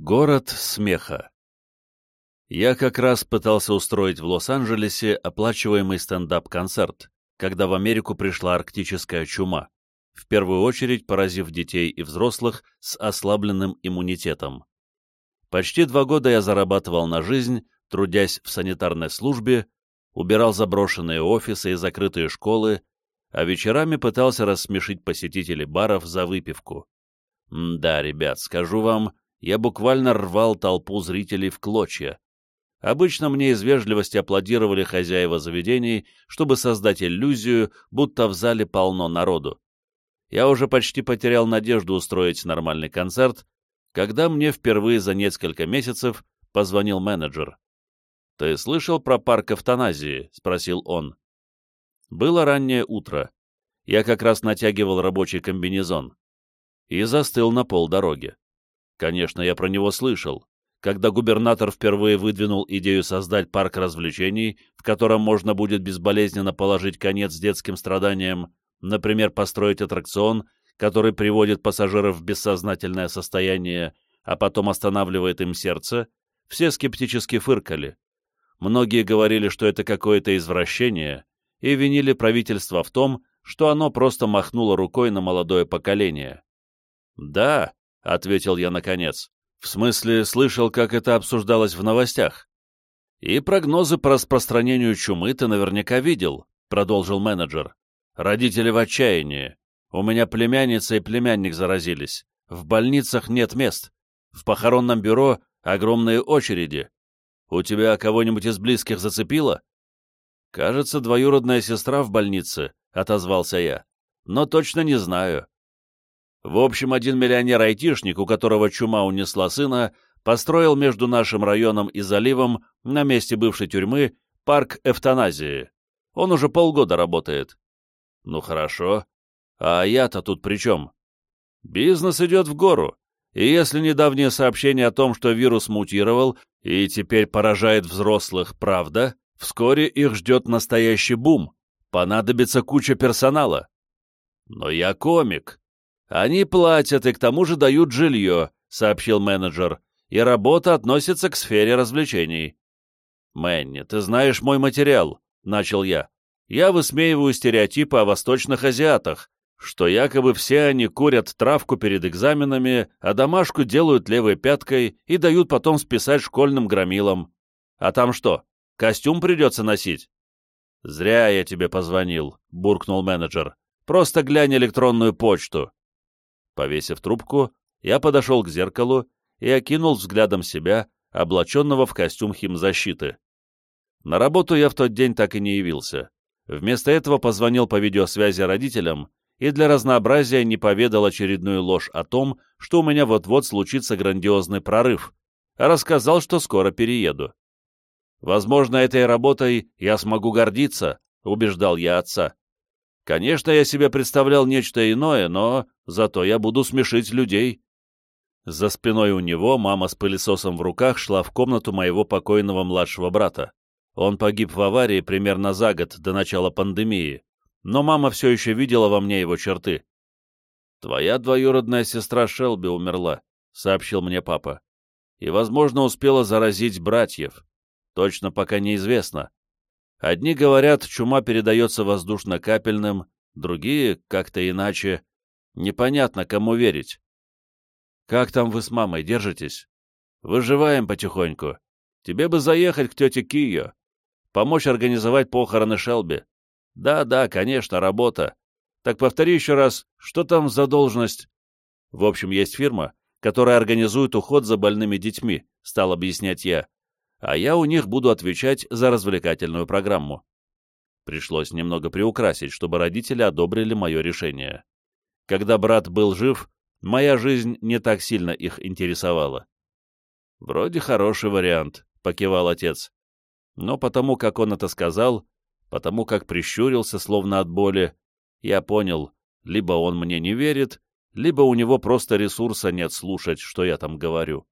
Город смеха. Я как раз пытался устроить в Лос-Анджелесе оплачиваемый стендап-концерт, когда в Америку пришла арктическая чума, в первую очередь поразив детей и взрослых с ослабленным иммунитетом. Почти два года я зарабатывал на жизнь, трудясь в санитарной службе, убирал заброшенные офисы и закрытые школы, а вечерами пытался рассмешить посетителей баров за выпивку. М да, ребят, скажу вам, я буквально рвал толпу зрителей в клочья. Обычно мне из вежливости аплодировали хозяева заведений, чтобы создать иллюзию, будто в зале полно народу. Я уже почти потерял надежду устроить нормальный концерт, когда мне впервые за несколько месяцев позвонил менеджер. «Ты слышал про парк эвтаназии?» — спросил он. Было раннее утро. Я как раз натягивал рабочий комбинезон. И застыл на полдороги. Конечно, я про него слышал. Когда губернатор впервые выдвинул идею создать парк развлечений, в котором можно будет безболезненно положить конец детским страданиям, например, построить аттракцион, который приводит пассажиров в бессознательное состояние, а потом останавливает им сердце, все скептически фыркали. Многие говорили, что это какое-то извращение, и винили правительство в том, что оно просто махнуло рукой на молодое поколение. Да, — ответил я наконец. «В смысле, слышал, как это обсуждалось в новостях?» «И прогнозы по распространению чумы ты наверняка видел», — продолжил менеджер. «Родители в отчаянии. У меня племянница и племянник заразились. В больницах нет мест. В похоронном бюро огромные очереди. У тебя кого-нибудь из близких зацепило?» «Кажется, двоюродная сестра в больнице», — отозвался я. «Но точно не знаю. В общем, один миллионер-айтишник, у которого чума унесла сына, построил между нашим районом и заливом, на месте бывшей тюрьмы, парк эвтаназии. Он уже полгода работает. Ну хорошо. А я-то тут при чем? Бизнес идет в гору. И если недавнее сообщение о том, что вирус мутировал и теперь поражает взрослых, правда, вскоре их ждет настоящий бум. Понадобится куча персонала. Но я комик, «Они платят и к тому же дают жилье», — сообщил менеджер, «и работа относится к сфере развлечений». «Мэнни, ты знаешь мой материал», — начал я. «Я высмеиваю стереотипы о восточных азиатах, что якобы все они курят травку перед экзаменами, а домашку делают левой пяткой и дают потом списать школьным громилам. А там что, костюм придется носить?» «Зря я тебе позвонил», — буркнул менеджер. «Просто глянь электронную почту». Повесив трубку, я подошел к зеркалу и окинул взглядом себя, облаченного в костюм химзащиты. На работу я в тот день так и не явился. Вместо этого позвонил по видеосвязи родителям и для разнообразия не поведал очередную ложь о том, что у меня вот-вот случится грандиозный прорыв, а рассказал, что скоро перееду. «Возможно, этой работой я смогу гордиться», — убеждал я отца. Конечно, я себе представлял нечто иное, но зато я буду смешить людей. За спиной у него мама с пылесосом в руках шла в комнату моего покойного младшего брата. Он погиб в аварии примерно за год до начала пандемии, но мама все еще видела во мне его черты. «Твоя двоюродная сестра Шелби умерла», — сообщил мне папа. «И, возможно, успела заразить братьев. Точно пока неизвестно. Одни говорят, чума передается воздушно-капельным, другие — как-то иначе. Непонятно, кому верить. Как там вы с мамой держитесь? Выживаем потихоньку. Тебе бы заехать к тете Кио. Помочь организовать похороны Шелби. Да-да, конечно, работа. Так повтори еще раз, что там за должность? В общем, есть фирма, которая организует уход за больными детьми, стал объяснять я а я у них буду отвечать за развлекательную программу. Пришлось немного приукрасить, чтобы родители одобрили мое решение. Когда брат был жив, моя жизнь не так сильно их интересовала. «Вроде хороший вариант», — покивал отец. Но потому, как он это сказал, потому как прищурился, словно от боли, я понял, либо он мне не верит, либо у него просто ресурса нет слушать, что я там говорю.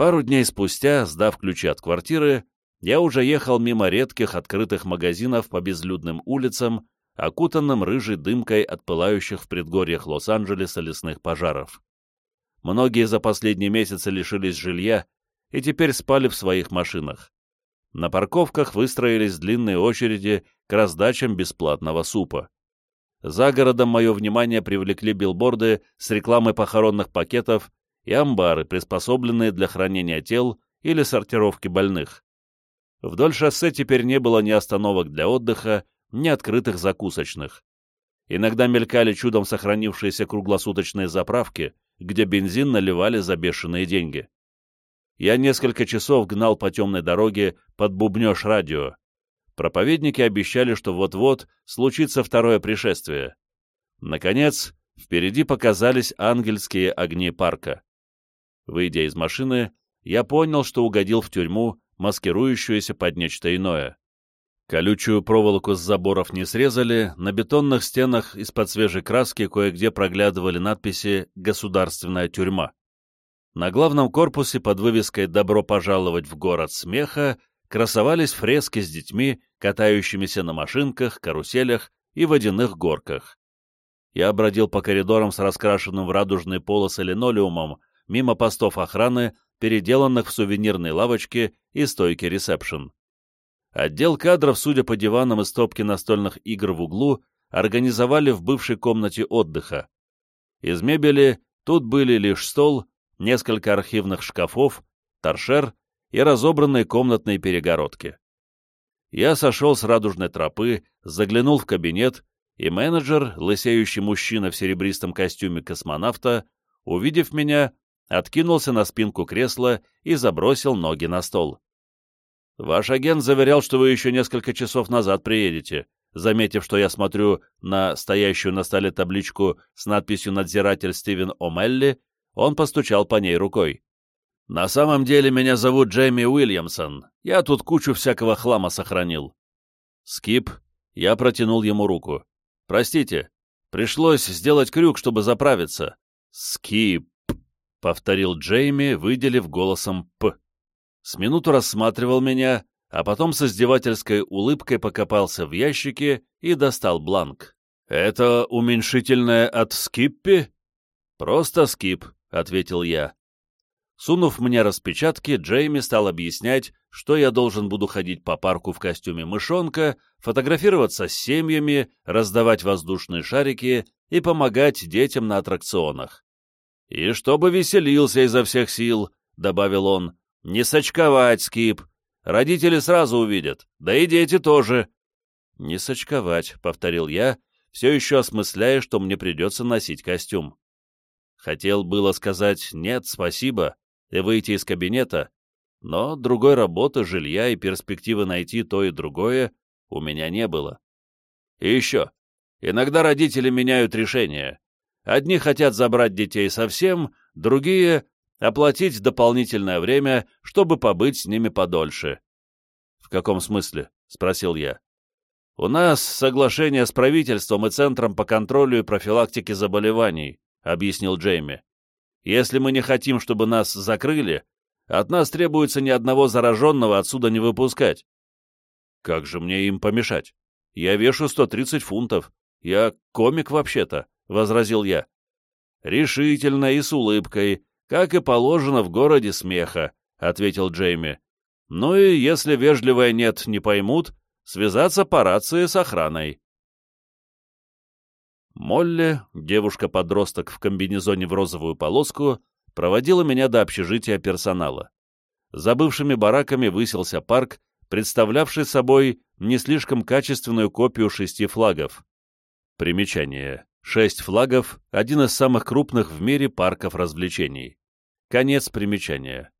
Пару дней спустя, сдав ключи от квартиры, я уже ехал мимо редких открытых магазинов по безлюдным улицам, окутанным рыжей дымкой от пылающих в предгорьях Лос-Анджелеса лесных пожаров. многие за последние месяцы лишились жилья и теперь спали в своих машинах. На парковках выстроились длинные очереди к раздачам бесплатного супа. За городом мое внимание привлекли билборды с рекламой похоронных пакетов и амбары, приспособленные для хранения тел или сортировки больных. Вдоль шоссе теперь не было ни остановок для отдыха, ни открытых закусочных. Иногда мелькали чудом сохранившиеся круглосуточные заправки, где бензин наливали за бешеные деньги. Я несколько часов гнал по темной дороге под бубнеж радио. Проповедники обещали, что вот-вот случится второе пришествие. Наконец, впереди показались ангельские огни парка. Выйдя из машины, я понял, что угодил в тюрьму, маскирующуюся под нечто иное. Колючую проволоку с заборов не срезали, на бетонных стенах из-под свежей краски кое-где проглядывали надписи «Государственная тюрьма». На главном корпусе под вывеской «Добро пожаловать в город смеха» красовались фрески с детьми, катающимися на машинках, каруселях и водяных горках. Я бродил по коридорам с раскрашенным в радужные полосы линолеумом, мимо постов охраны, переделанных в сувенирные лавочки и стойки ресепшн. Отдел кадров, судя по диванам и стопке настольных игр в углу, организовали в бывшей комнате отдыха. Из мебели тут были лишь стол, несколько архивных шкафов, торшер и разобранные комнатные перегородки. Я сошел с радужной тропы, заглянул в кабинет, и менеджер, лысеющий мужчина в серебристом костюме космонавта, увидев меня, откинулся на спинку кресла и забросил ноги на стол. «Ваш агент заверял, что вы еще несколько часов назад приедете», заметив, что я смотрю на стоящую на столе табличку с надписью «Надзиратель Стивен О'Мелли», он постучал по ней рукой. «На самом деле меня зовут Джейми Уильямсон. Я тут кучу всякого хлама сохранил». «Скип», я протянул ему руку. «Простите, пришлось сделать крюк, чтобы заправиться». «Скип», — повторил Джейми, выделив голосом «п». С минуту рассматривал меня, а потом с издевательской улыбкой покопался в ящике и достал бланк. «Это уменьшительное от Скиппи?» «Просто Скип», — ответил я. Сунув мне распечатки, Джейми стал объяснять, что я должен буду ходить по парку в костюме мышонка, фотографироваться с семьями, раздавать воздушные шарики и помогать детям на аттракционах. «И чтобы веселился изо всех сил», — добавил он, — «не сочковать, Скип. Родители сразу увидят, да и дети тоже». «Не сочковать», — повторил я, все еще осмысляя, что мне придется носить костюм. Хотел было сказать «нет, спасибо» и выйти из кабинета, но другой работы, жилья и перспективы найти то и другое у меня не было. И еще, иногда родители меняют решение. Одни хотят забрать детей совсем, другие — оплатить дополнительное время, чтобы побыть с ними подольше. — В каком смысле? — спросил я. — У нас соглашение с правительством и Центром по контролю и профилактике заболеваний. — объяснил Джейми. «Если мы не хотим, чтобы нас закрыли, от нас требуется ни одного зараженного отсюда не выпускать». «Как же мне им помешать? Я вешу 130 фунтов. Я комик вообще-то», — возразил я. «Решительно и с улыбкой, как и положено в городе смеха», — ответил Джейми. «Ну и если вежливое «нет» не поймут, связаться по рации с охраной». Молли, девушка-подросток в комбинезоне в розовую полоску, проводила меня до общежития персонала. За бывшими бараками высился парк, представлявший собой не слишком качественную копию шести флагов. Примечание. Шесть флагов – один из самых крупных в мире парков развлечений. Конец примечания.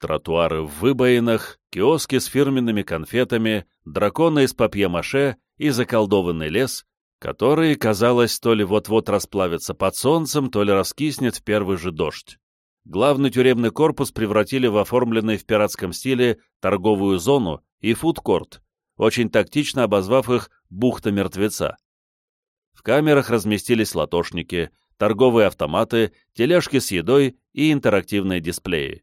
Тротуары в выбоинах, киоски с фирменными конфетами, драконы из папье-маше и заколдованный лес, который, казалось, то ли вот-вот расплавится под солнцем, то ли раскиснет в первый же дождь. Главный тюремный корпус превратили в оформленный в пиратском стиле торговую зону и фудкорт, очень тактично обозвав их «бухта мертвеца». В камерах разместились латошники, торговые автоматы, тележки с едой и интерактивные дисплеи.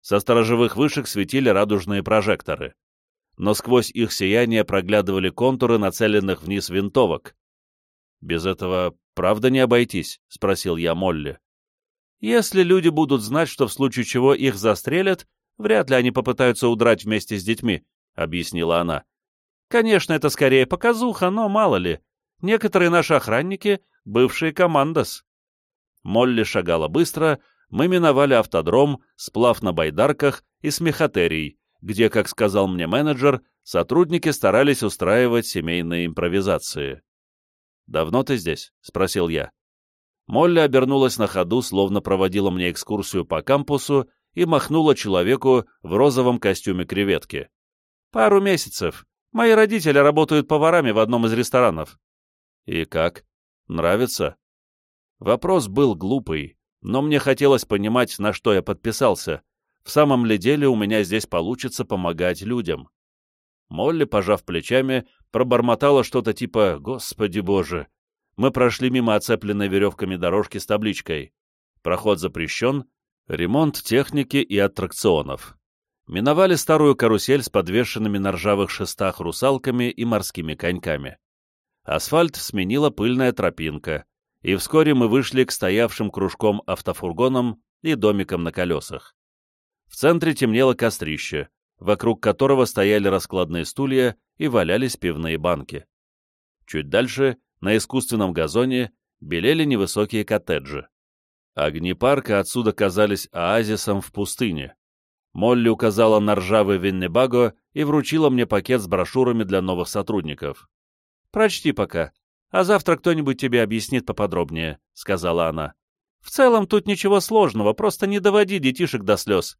Со сторожевых вышек светили радужные прожекторы но сквозь их сияние проглядывали контуры нацеленных вниз винтовок. «Без этого правда не обойтись?» — спросил я Молли. Если люди будут знать, что в случае чего их застрелят, вряд ли они попытаются удрать вместе с детьми», — объяснила она. «Конечно, это скорее показуха, но мало ли. Некоторые наши охранники — бывшие командос». Молли шагала быстро, мы миновали автодром, сплав на байдарках и смехотерий, где, как сказал мне менеджер, сотрудники старались устраивать семейные импровизации. «Давно ты здесь?» — спросил я. Молли обернулась на ходу, словно проводила мне экскурсию по кампусу и махнула человеку в розовом костюме креветки. «Пару месяцев. Мои родители работают поварами в одном из ресторанов». «И как? Нравится?» Вопрос был глупый, но мне хотелось понимать, на что я подписался. В самом ли деле у меня здесь получится помогать людям? Молли, пожав плечами, пробормотала что-то типа «Господи Боже!». Мы прошли мимо оцепленной веревками дорожки с табличкой «Проход запрещен. Ремонт техники и аттракционов». Миновали старую карусель с подвешенными на ржавых шестах русалками и морскими коньками. Асфальт сменила пыльная тропинка, и вскоре мы вышли к стоявшим кружком автофургонам и домикам на колесах. В центре темнело кострище, вокруг которого стояли раскладные стулья и валялись пивные банки. Чуть дальше, на искусственном газоне, белели невысокие коттеджи. Огни парка отсюда казались оазисом в пустыне. Молли указала на ржавый Виннебаго и вручила мне пакет с брошюрами для новых сотрудников. «Прочти пока», а завтра кто-нибудь тебе объяснит поподробнее», — сказала она. «В целом тут ничего сложного, просто не доводи детишек до слез».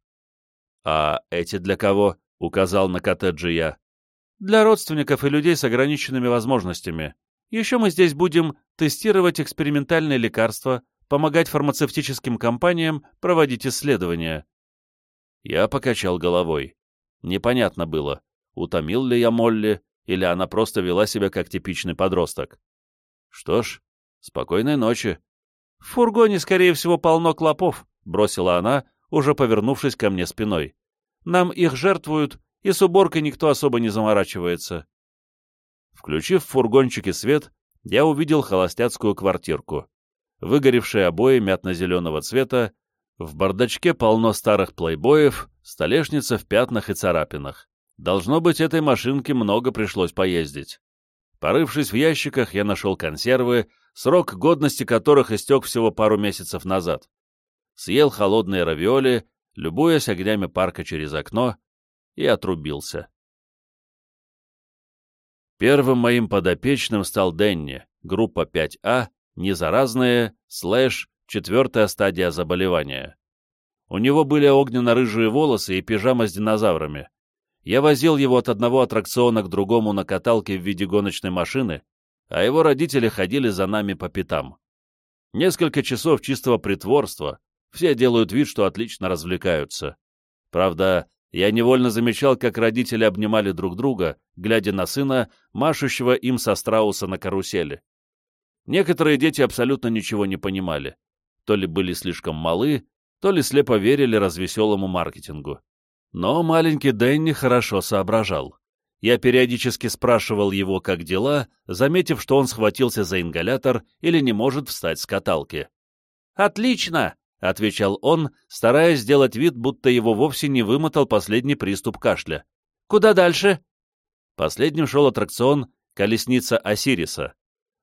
«А эти для кого?» — указал на коттеджи я. «Для родственников и людей с ограниченными возможностями. Еще мы здесь будем тестировать экспериментальные лекарства, помогать фармацевтическим компаниям проводить исследования». Я покачал головой. Непонятно было, утомил ли я Молли, или она просто вела себя как типичный подросток. Что ж, спокойной ночи. В фургоне, скорее всего, полно клопов, бросила она, уже повернувшись ко мне спиной. Нам их жертвуют, и с уборкой никто особо не заморачивается. Включив в фургончике свет, я увидел холостяцкую квартирку. Выгоревшие обои мятно-зеленого цвета, в бардачке полно старых плейбоев, столешница в пятнах и царапинах. Должно быть, этой машинке много пришлось поездить. Порывшись в ящиках, я нашел консервы, срок годности которых истек всего пару месяцев назад. Съел холодные равиоли, любуясь огнями парка через окно, и отрубился. Первым моим подопечным стал Денни, группа 5А, незаразные, слэш, четвертая стадия заболевания. У него были огненно-рыжие волосы и пижама с динозаврами. Я возил его от одного аттракциона к другому на каталке в виде гоночной машины, а его родители ходили за нами по пятам. Несколько часов чистого притворства, все делают вид, что отлично развлекаются. Правда, я невольно замечал, как родители обнимали друг друга, глядя на сына, машущего им со страуса на карусели. Некоторые дети абсолютно ничего не понимали. То ли были слишком малы, то ли слепо верили развеселому маркетингу. Но маленький Дэнни хорошо соображал. Я периодически спрашивал его, как дела, заметив, что он схватился за ингалятор или не может встать с каталки. «Отлично!» — отвечал он, стараясь сделать вид, будто его вовсе не вымотал последний приступ кашля. «Куда дальше?» Последним шел аттракцион «Колесница Осириса».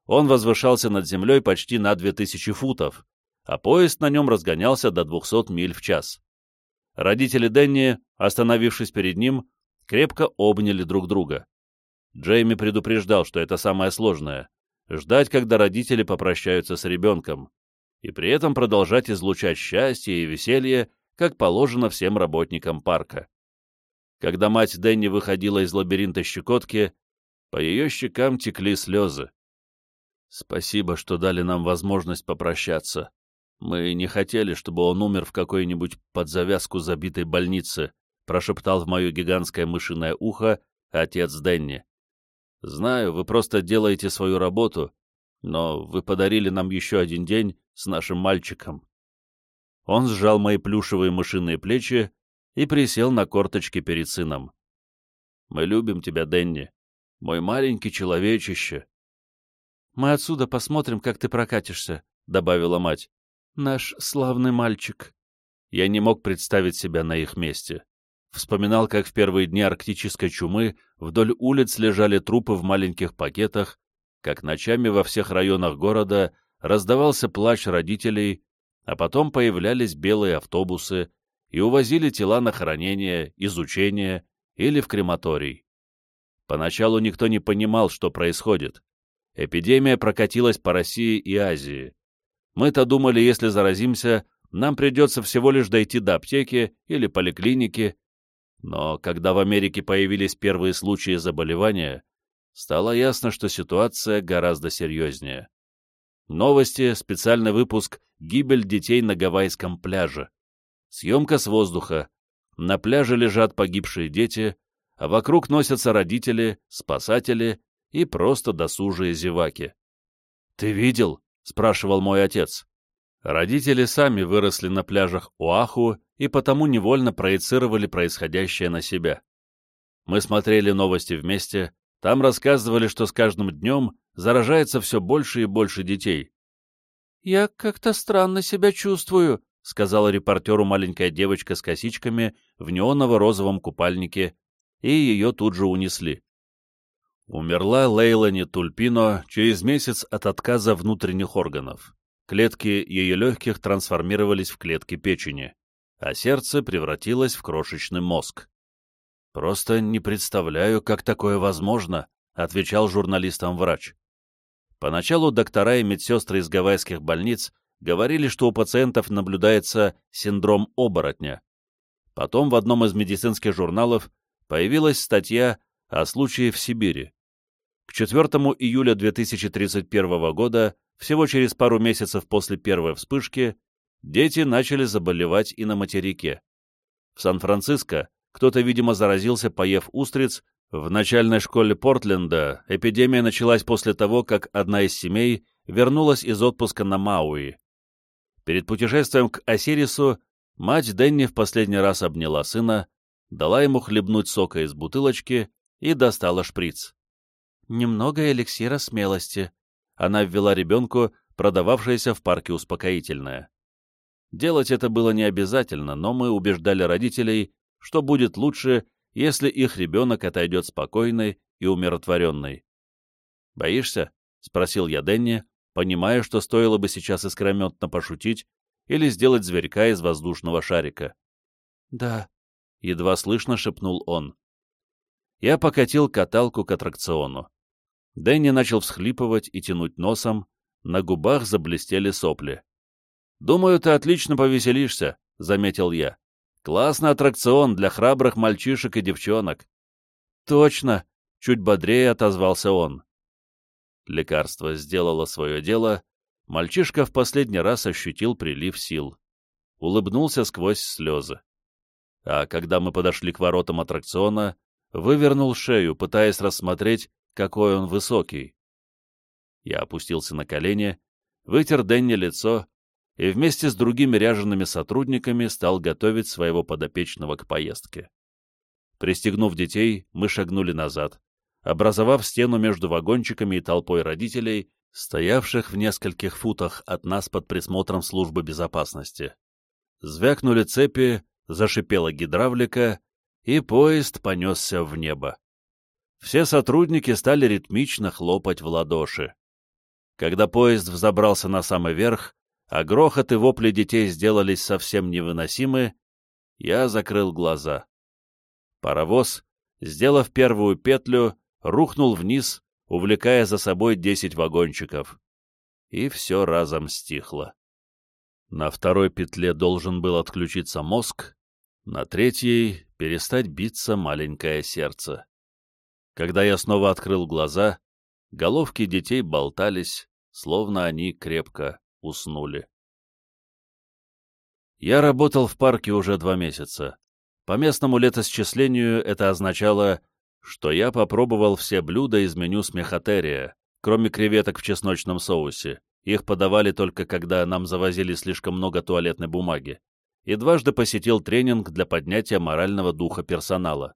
Он возвышался над землей почти на 2000 футов, а поезд на нем разгонялся до 200 миль в час. Родители Дэнни, остановившись перед ним, крепко обняли друг друга. Джейми предупреждал, что это самое сложное — ждать, когда родители попрощаются с ребенком, и при этом продолжать излучать счастье и веселье, как положено всем работникам парка. Когда мать Дэнни выходила из лабиринта щекотки, по ее щекам текли слезы. «Спасибо, что дали нам возможность попрощаться», «Мы не хотели, чтобы он умер в какой-нибудь под завязку забитой больнице», прошептал в мое гигантское мышиное ухо отец Денни. «Знаю, вы просто делаете свою работу, но вы подарили нам еще один день с нашим мальчиком». Он сжал мои плюшевые мышиные плечи и присел на корточки перед сыном. «Мы любим тебя, Денни, мой маленький человечище». «Мы отсюда посмотрим, как ты прокатишься», — добавила мать. Наш славный мальчик. Я не мог представить себя на их месте. Вспоминал, как в первые дни арктической чумы вдоль улиц лежали трупы в маленьких пакетах, как ночами во всех районах города раздавался плач родителей, а потом появлялись белые автобусы и увозили тела на хранение, изучение или в крематорий. Поначалу никто не понимал, что происходит. Эпидемия прокатилась по России и Азии. Мы-то думали, если заразимся, нам придется всего лишь дойти до аптеки или поликлиники, но когда в Америке появились первые случаи заболевания, стало ясно, что ситуация гораздо серьезнее. Новости, специальный выпуск «Гибель детей на Гавайском пляже». Съемка с воздуха. На пляже лежат погибшие дети, а вокруг носятся родители, спасатели и просто досужие зеваки. «Ты видел?» — спрашивал мой отец. Родители сами выросли на пляжах Оаху и потому невольно проецировали происходящее на себя. Мы смотрели новости вместе, там рассказывали, что с каждым днем заражается все больше и больше детей. «Я как-то странно себя чувствую», — сказала репортеру маленькая девочка с косичками в неоново-розовом купальнике, и ее тут же унесли. Умерла Лейлани Тульпино через месяц от отказа внутренних органов. Клетки ее легких трансформировались в клетки печени а сердце превратилось в крошечный мозг. «Просто не представляю, как такое возможно», — отвечал журналистам врач. Поначалу доктора и медсестры из гавайских больниц говорили, что у пациентов наблюдается синдром оборотня. Потом в одном из медицинских журналов появилась статья о случае в Сибири. К 4 июля 2031 года, всего через пару месяцев после первой вспышки, дети начали заболевать и на материке. В Сан-Франциско кто-то, видимо, заразился, поев устриц, в начальной школе Портленда эпидемия началась после того, как одна из семей вернулась из отпуска на Мауи. Перед путешествием к Осирису мать Денни в последний раз обняла сына, дала ему хлебнуть сока из бутылочки и достала шприц. «Немного эликсира смелости», — она ввела ребенку, продававшееся в парке успокоительное. Делать это было не обязательно, но мы убеждали родителей, что будет лучше, если их ребенок отойдет спокойный и умиротворенный. «Боишься?» — спросил я Денни, понимая, что стоило бы сейчас искрометно пошутить или сделать зверька из воздушного шарика. «Да», — едва слышно шепнул он. Я покатил каталку к аттракциону. Дэнни начал всхлипывать и тянуть носом, на губах заблестели сопли. «Думаю, ты отлично повеселишься», — заметил я. «Классный аттракцион для храбрых мальчишек и девчонок». «Точно», — чуть бодрее отозвался он. Лекарство сделало свое дело, мальчишка в последний раз ощутил прилив сил. Улыбнулся сквозь слезы. А когда мы подошли к воротам аттракциона, вывернул шею, пытаясь рассмотреть, какой он высокий. Я опустился на колени, вытер Дэнни лицо и вместе с другими ряжеными сотрудниками стал готовить своего подопечного к поездке. Пристегнув детей, мы шагнули назад, образовав стену между вагончиками и толпой родителей, стоявших в нескольких футах от нас под присмотром службы безопасности. Звякнули цепи, зашипела гидравлика, и поезд понесся в небо. Все сотрудники стали ритмично хлопать в ладоши. Когда поезд взобрался на самый верх, а грохот и вопли детей сделались совсем невыносимы, я закрыл глаза. Паровоз, сделав первую петлю, рухнул вниз, увлекая за собой десять вагончиков. И все разом стихло. На второй петле должен был отключиться мозг, на третьей — перестать биться маленькое сердце. Когда я снова открыл глаза, головки детей болтались, словно они крепко уснули. Я работал в парке уже два месяца. По местному летосчислению это означало, что я попробовал все блюда из меню смехотерия, кроме креветок в чесночном соусе. Их подавали только когда нам завозили слишком много туалетной бумаги. И дважды посетил тренинг для поднятия морального духа персонала.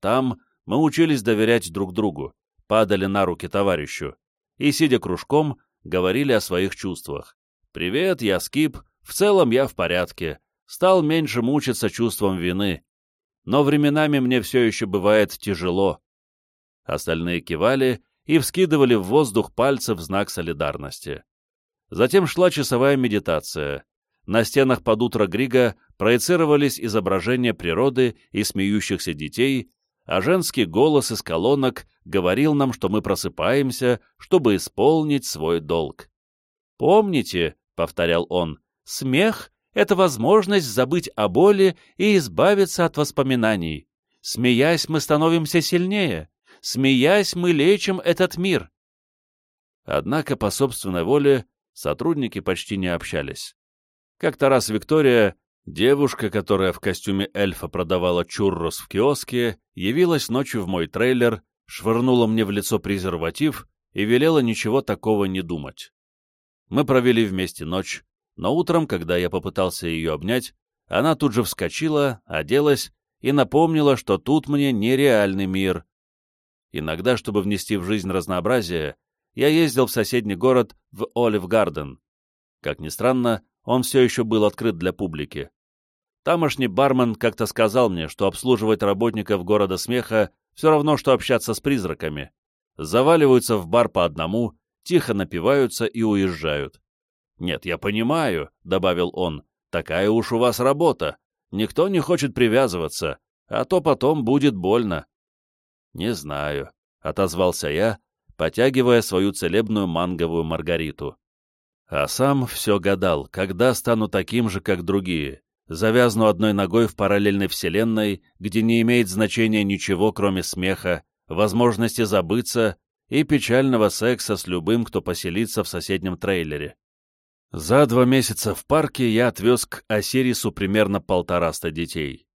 Там мы учились доверять друг другу, падали на руки товарищу и, сидя кружком, говорили о своих чувствах. «Привет, я Скип, В целом я в порядке, стал меньше мучиться чувством вины, но временами мне все еще бывает тяжело. Остальные кивали и вскидывали в воздух пальцы в знак солидарности. Затем шла часовая медитация. На стенах под утро Грига проецировались изображения природы и смеющихся детей, а женский голос из колонок говорил нам, что мы просыпаемся, чтобы исполнить свой долг. «Помните», — повторял он, — «смех — это возможность забыть о боли и избавиться от воспоминаний. Смеясь, мы становимся сильнее. Смеясь, мы лечим этот мир». Однако, по собственной воле, сотрудники почти не общались. Как-то раз Виктория, девушка, которая в костюме эльфа продавала чуррос в киоске, явилась ночью в мой трейлер, швырнула мне в лицо презерватив и велела ничего такого не думать. Мы провели вместе ночь, но утром, когда я попытался ее обнять, она тут же вскочила, оделась и напомнила, что тут мне нереальный мир. Иногда, чтобы внести в жизнь разнообразие, я ездил в соседний город, в Олив-Гарден. Как ни странно, он все еще был открыт для публики. Тамошний бармен как-то сказал мне, что обслуживать работников города смеха все равно, что общаться с призраками. Заваливаются в бар по одному, тихо напиваются и уезжают. «Нет, я понимаю», — добавил он, — «такая уж у вас работа. Никто не хочет привязываться, а то потом будет больно». «Не знаю», — отозвался я, потягивая свою целебную манговую маргариту. А сам все гадал, когда стану таким же, как другие, завязну одной ногой в параллельной вселенной, где не имеет значения ничего, кроме смеха, возможности забыться и печального секса с любым, кто поселится в соседнем трейлере. За два месяца в парке я отвез к Осирису примерно полтораста детей.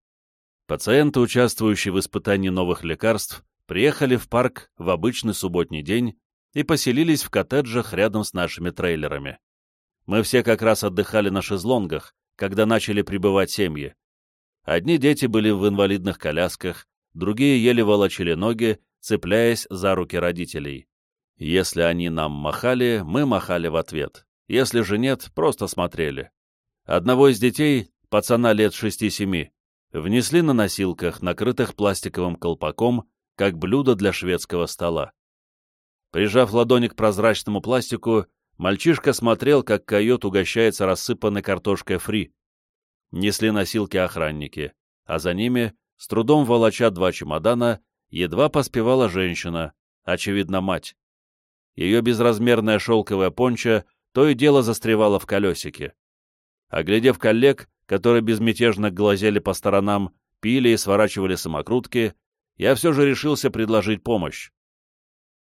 Пациенты, участвующие в испытании новых лекарств, приехали в парк в обычный субботний день и поселились в коттеджах рядом с нашими трейлерами. Мы все как раз отдыхали на шезлонгах, когда начали прибывать семьи. Одни дети были в инвалидных колясках, другие еле волочили ноги, цепляясь за руки родителей. Если они нам махали, мы махали в ответ. Если же нет, просто смотрели. Одного из детей, пацана лет шести-семи, внесли на носилках, накрытых пластиковым колпаком, как блюдо для шведского стола. Прижав ладони к прозрачному пластику, мальчишка смотрел, как койот угощается рассыпанной картошкой фри. Несли носилки охранники, а за ними, с трудом волоча два чемодана, едва поспевала женщина, очевидно, мать. Ее безразмерная шелковая понча то и дело застревала в колесике. Оглядев коллег, которые безмятежно глазели по сторонам, пили и сворачивали самокрутки, я все же решился предложить помощь.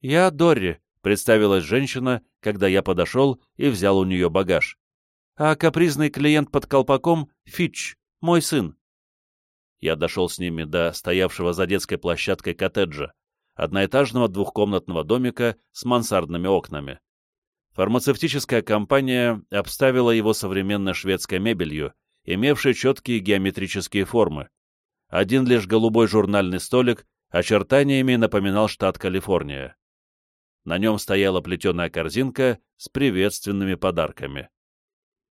«Я Дорри», — представилась женщина, когда я подошел и взял у нее багаж. «А капризный клиент под колпаком — Фитч, мой сын». Я дошел с ними до стоявшего за детской площадкой коттеджа, одноэтажного двухкомнатного домика с мансардными окнами. Фармацевтическая компания обставила его современной шведской мебелью, имевшей четкие геометрические формы, один лишь голубой журнальный столик очертаниями напоминал штат Калифорния. На нем стояла плетеная корзинка с приветственными подарками.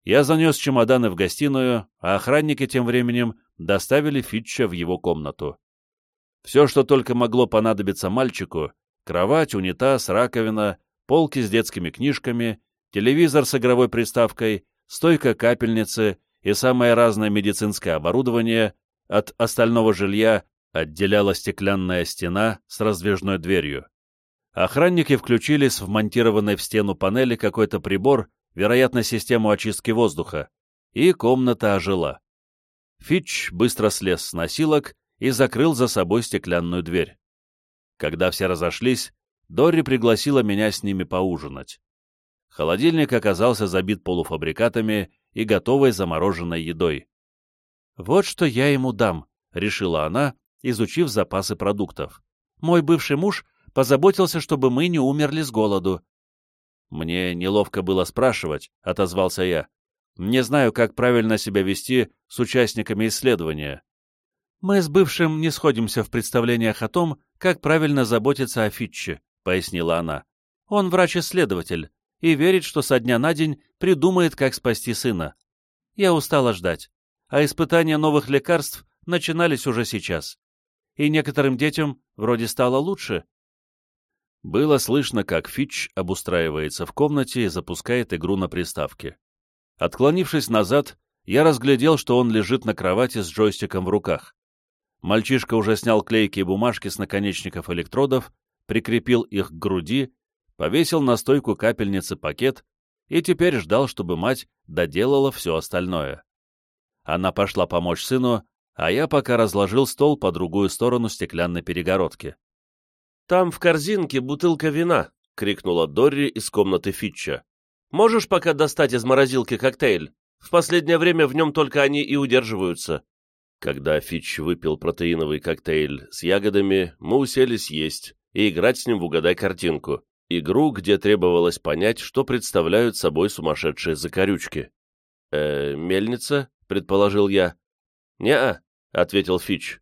Я занес чемоданы в гостиную, а охранники тем временем доставили Фитча в его комнату. Все, что только могло понадобиться мальчику — кровать, унитаз, раковина, полки с детскими книжками, телевизор с игровой приставкой, стойка капельницы и самое разное медицинское оборудование от остального жилья отделяла стеклянная стена с раздвижной дверью. Охранники включили с вмонтированной в стену панели какой-то прибор, вероятно, систему очистки воздуха, и комната ожила. Фитч быстро слез с носилок и закрыл за собой стеклянную дверь. Когда все разошлись, Дорри пригласила меня с ними поужинать. Холодильник оказался забит полуфабрикатами и готовой замороженной едой. «Вот что я ему дам», — решила она, изучив запасы продуктов. «Мой бывший муж позаботился, чтобы мы не умерли с голоду». «Мне неловко было спрашивать», — отозвался я. «Не знаю, как правильно себя вести с участниками исследования». «Мы с бывшим не сходимся в представлениях о том, как правильно заботиться о Фитче», — пояснила она. «Он врач-исследователь и верит, что со дня на день придумает, как спасти сына. Я устала ждать, а испытания новых лекарств начинались уже сейчас. И некоторым детям вроде стало лучше. Было слышно, как Фитч обустраивается в комнате и запускает игру на приставке. Отклонившись назад, я разглядел, что он лежит на кровати с джойстиком в руках. Мальчишка уже снял клейкие бумажки с наконечников электродов, прикрепил их к груди, повесил на стойку капельницы пакет и теперь ждал, чтобы мать доделала все остальное. Она пошла помочь сыну, а я пока разложил стол по другую сторону стеклянной перегородки. «Там в корзинке бутылка вина!» — крикнула Дорри из комнаты Фитча. «Можешь пока достать из морозилки коктейль? В последнее время в нем только они и удерживаются». Когда Фитч выпил протеиновый коктейль с ягодами, мы уселись есть и играть с ним в «Угадай картинку», игру, где требовалось понять, что представляют собой сумасшедшие закорючки. «Э, мельница?» — предположил я. «Не-а», — ответил Фич.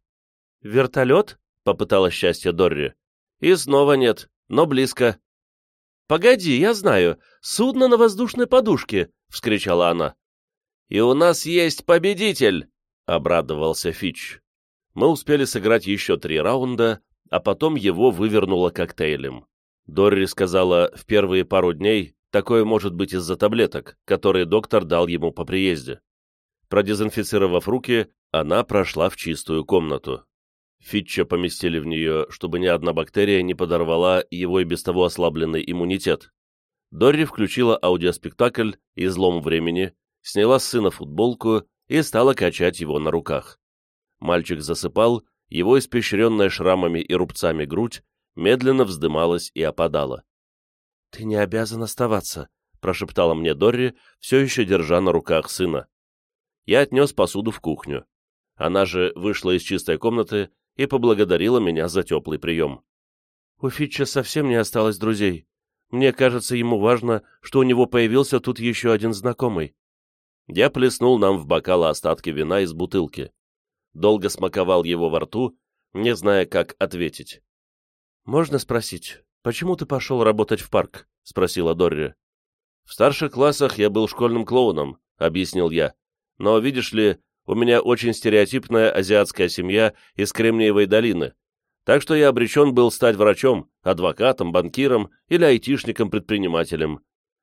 «Вертолет?» — попыталась счастье Дорри. «И снова нет, но близко». «Погоди, я знаю, судно на воздушной подушке!» — вскричала она. «И у нас есть победитель!» — обрадовался Фич. Мы успели сыграть еще три раунда, а потом его вывернуло коктейлем. Дорри сказала, в первые пару дней такое может быть из-за таблеток, которые доктор дал ему по приезде. Продезинфицировав руки, она прошла в чистую комнату. Фитча поместили в нее, чтобы ни одна бактерия не подорвала его и без того ослабленный иммунитет. Дорри включила аудиоспектакль «Излом времени», сняла с сына футболку и стала качать его на руках. Мальчик засыпал, его испещренная шрамами и рубцами грудь медленно вздымалась и опадала. «Ты не обязан оставаться», — прошептала мне Дорри, все еще держа на руках сына. Я отнес посуду в кухню. Она же вышла из чистой комнаты и поблагодарила меня за теплый прием. «У Фитча совсем не осталось друзей. Мне кажется, ему важно, что у него появился тут еще один знакомый». Я плеснул нам в бокал остатки вина из бутылки. Долго смаковал его во рту, не зная, как ответить. «Можно спросить, почему ты пошел работать в парк?» — спросила Дорри. «В старших классах я был школьным клоуном», — объяснил я. «Но, видишь ли, у меня очень стереотипная азиатская семья из Кремниевой долины, так что я обречен был стать врачом, адвокатом, банкиром или айтишником-предпринимателем.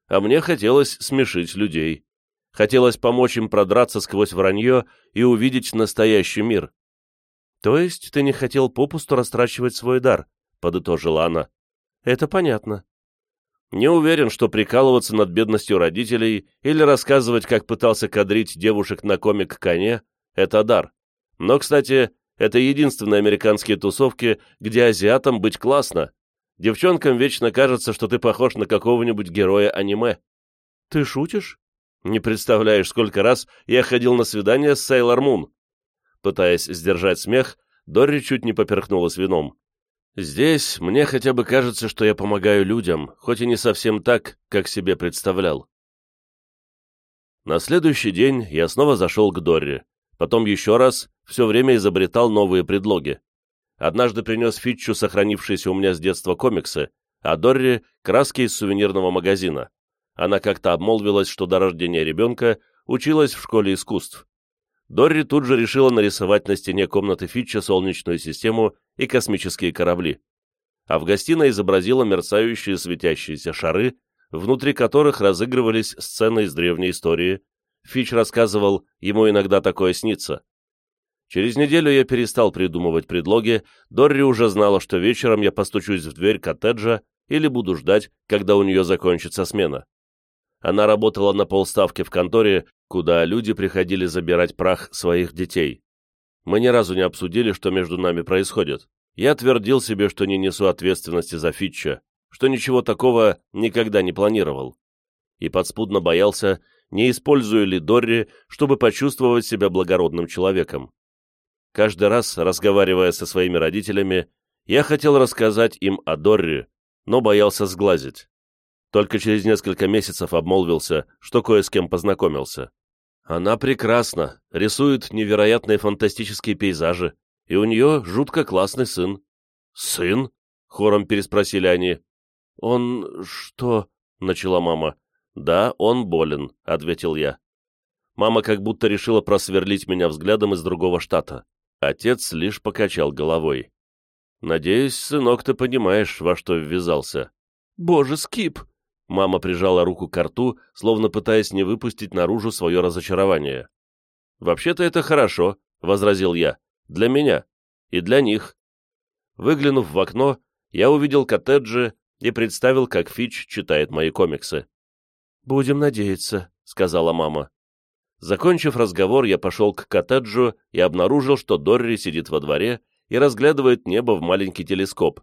А мне хотелось смешить людей. Хотелось помочь им продраться сквозь вранье и увидеть настоящий мир. То есть ты не хотел попусту растрачивать свой дар, — подытожила она. «Это понятно». Не уверен, что прикалываться над бедностью родителей или рассказывать, как пытался кадрить девушек на комик-коне — это дар. Но, кстати, это единственные американские тусовки, где азиатам быть классно. Девчонкам вечно кажется, что ты похож на какого-нибудь героя аниме. Ты шутишь? Не представляешь, сколько раз я ходил на свидание с Сейлор Мун. Пытаясь сдержать смех, Дорри чуть не поперхнулась вином. Здесь мне хотя бы кажется, что я помогаю людям, хоть и не совсем так, как себе представлял. На следующий день я снова зашел к Дорри, потом еще раз, все время изобретал новые предлоги. Однажды принес Фитчу сохранившиеся у меня с детства комиксы, а Дорри — краски из сувенирного магазина. Она как-то обмолвилась, что до рождения ребенка училась в школе искусств. Дорри тут же решила нарисовать на стене комнаты Фитча солнечную систему и космические корабли, а в гостиной изобразила мерцающие светящиеся шары, внутри которых разыгрывались сцены из древней истории. Фич рассказывал, ему иногда такое снится. Через неделю я перестал придумывать предлоги, Дорри уже знала, что вечером я постучусь в дверь коттеджа или буду ждать, когда у нее закончится смена. Она работала на полставки в конторе, куда люди приходили забирать прах своих детей. Мы ни разу не обсудили, что между нами происходит. Я твердил себе, что не несу ответственности за Фитча, что ничего такого никогда не планировал. И подспудно боялся, не использую ли Дорри, чтобы почувствовать себя благородным человеком. Каждый раз, разговаривая со своими родителями, я хотел рассказать им о Дорри, но боялся сглазить. Только через несколько месяцев обмолвился, что кое с кем познакомился. Она прекрасна, рисует невероятные фантастические пейзажи, и у нее жутко классный сын. «Сын?» — хором переспросили они. «Он что?» — начала мама. «Да, он болен», — ответил я. Мама как будто решила просверлить меня взглядом из другого штата. Отец лишь покачал головой. «Надеюсь, сынок, ты понимаешь, во что ввязался». «Боже, Скип!» Мама прижала руку к рту, словно пытаясь не выпустить наружу свое разочарование. «Вообще-то это хорошо», — возразил я. «Для меня. И для них». Выглянув в окно, я увидел коттеджи и представил, как Фич читает мои комиксы. «Будем надеяться», — сказала мама. Закончив разговор, я пошел к коттеджу и обнаружил, что Дорри сидит во дворе и разглядывает небо в маленький телескоп,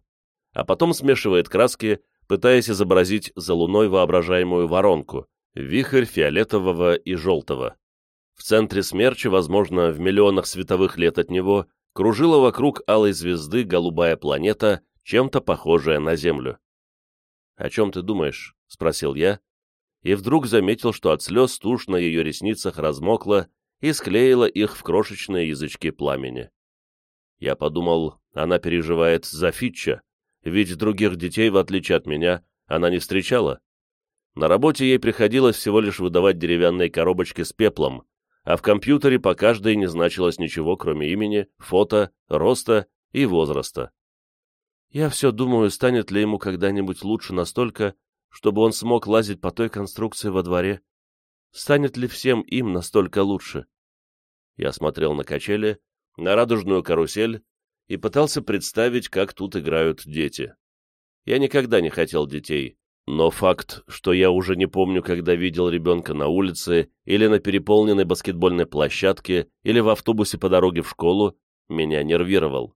а потом смешивает краски, пытаясь изобразить за луной воображаемую воронку, вихрь фиолетового и желтого. В центре смерча, возможно, в миллионах световых лет от него, кружила вокруг алой звезды голубая планета, чем-то похожая на Землю. «О чем ты думаешь?» — спросил я, и вдруг заметил, что от слез тушь на ее ресницах размокла и склеила их в крошечные язычки пламени. Я подумал, она переживает за Фитча, ведь других детей, в отличие от меня, она не встречала. На работе ей приходилось всего лишь выдавать деревянные коробочки с пеплом, а в компьютере по каждой не значилось ничего, кроме имени, фото, роста и возраста. Я все думаю, станет ли ему когда-нибудь лучше настолько, чтобы он смог лазить по той конструкции во дворе? Станет ли всем им настолько лучше? Я смотрел на качели, на радужную карусель и пытался представить, как тут играют дети. Я никогда не хотел детей, но факт, что я уже не помню, когда видел ребенка на улице или на переполненной баскетбольной площадке или в автобусе по дороге в школу, меня нервировал.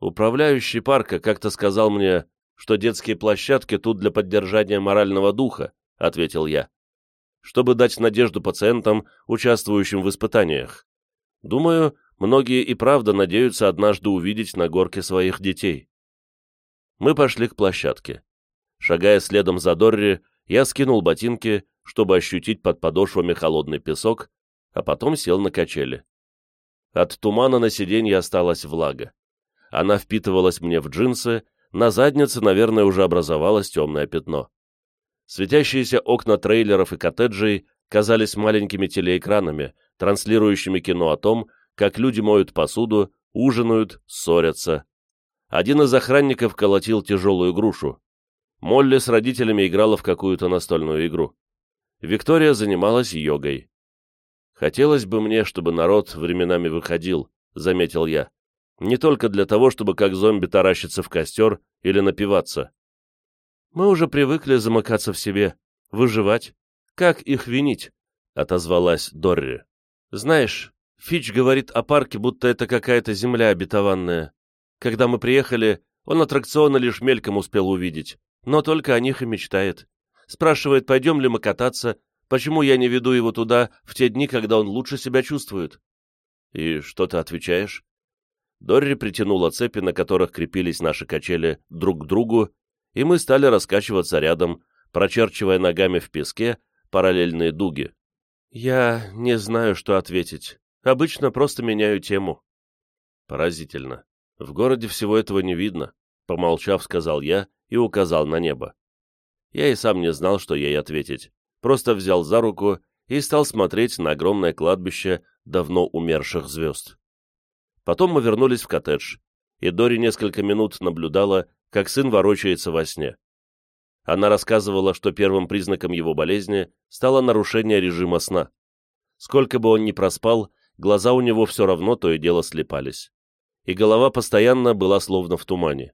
Управляющий парка как-то сказал мне, что детские площадки тут для поддержания морального духа, ответил я, чтобы дать надежду пациентам, участвующим в испытаниях. Думаю, многие и правда надеются однажды увидеть на горке своих детей. Мы пошли к площадке. Шагая следом за Дорри, я скинул ботинки, чтобы ощутить под подошвами холодный песок, а потом сел на качели. От тумана на сиденье осталась влага. Она впитывалась мне в джинсы, на заднице, наверное, уже образовалось темное пятно. Светящиеся окна трейлеров и коттеджей казались маленькими телеэкранами, транслирующими кино о том, как люди моют посуду, ужинают, ссорятся. Один из охранников колотил тяжелую грушу. Молли с родителями играла в какую-то настольную игру. Виктория занималась йогой. «Хотелось бы мне, чтобы народ временами выходил», — заметил я не только для того, чтобы как зомби таращиться в костер или напиваться. Мы уже привыкли замыкаться в себе, выживать. Как их винить? — отозвалась Дорри. Знаешь, Фич говорит о парке, будто это какая-то земля обетованная. Когда мы приехали, он аттракционы лишь мельком успел увидеть, но только о них и мечтает. Спрашивает, пойдем ли мы кататься, почему я не веду его туда в те дни, когда он лучше себя чувствует. И что ты отвечаешь? Дорри притянула цепи, на которых крепились наши качели, друг к другу, и мы стали раскачиваться рядом, прочерчивая ногами в песке параллельные дуги. «Я не знаю, что ответить. Обычно просто меняю тему». «Поразительно. В городе всего этого не видно», — помолчав, сказал я и указал на небо. Я и сам не знал, что ей ответить. Просто взял за руку и стал смотреть на огромное кладбище давно умерших звезд. Потом мы вернулись в коттедж, и Дори несколько минут наблюдала, как сын ворочается во сне. Она рассказывала, что первым признаком его болезни стало нарушение режима сна. Сколько бы он ни проспал, глаза у него все равно то и дело слепались. И голова постоянно была словно в тумане.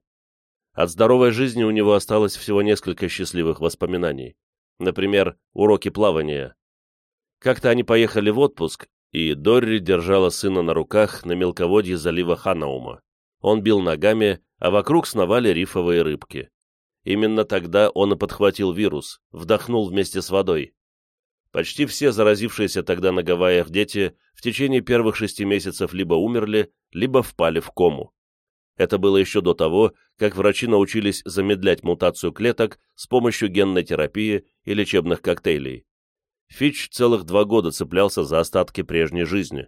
От здоровой жизни у него осталось всего несколько счастливых воспоминаний. Например, уроки плавания. Как-то они поехали в отпуск, и Дорри держала сына на руках на мелководье залива Ханаума. Он бил ногами, а вокруг сновали рифовые рыбки. Именно тогда он и подхватил вирус, вдохнул вместе с водой. Почти все заразившиеся тогда на Гавайях дети в течение первых шести месяцев либо умерли, либо впали в кому. Это было еще до того, как врачи научились замедлять мутацию клеток с помощью генной терапии и лечебных коктейлей. Фич целых два года цеплялся за остатки прежней жизни.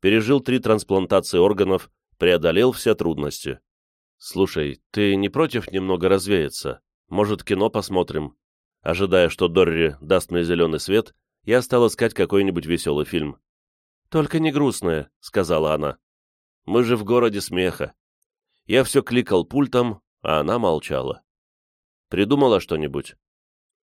Пережил три трансплантации органов, преодолел все трудности. «Слушай, ты не против немного развеяться? Может, кино посмотрим?» Ожидая, что Дорри даст мне зеленый свет, я стал искать какой-нибудь веселый фильм. «Только не грустное», — сказала она. «Мы же в городе смеха». Я все кликал пультом, а она молчала. «Придумала что-нибудь?»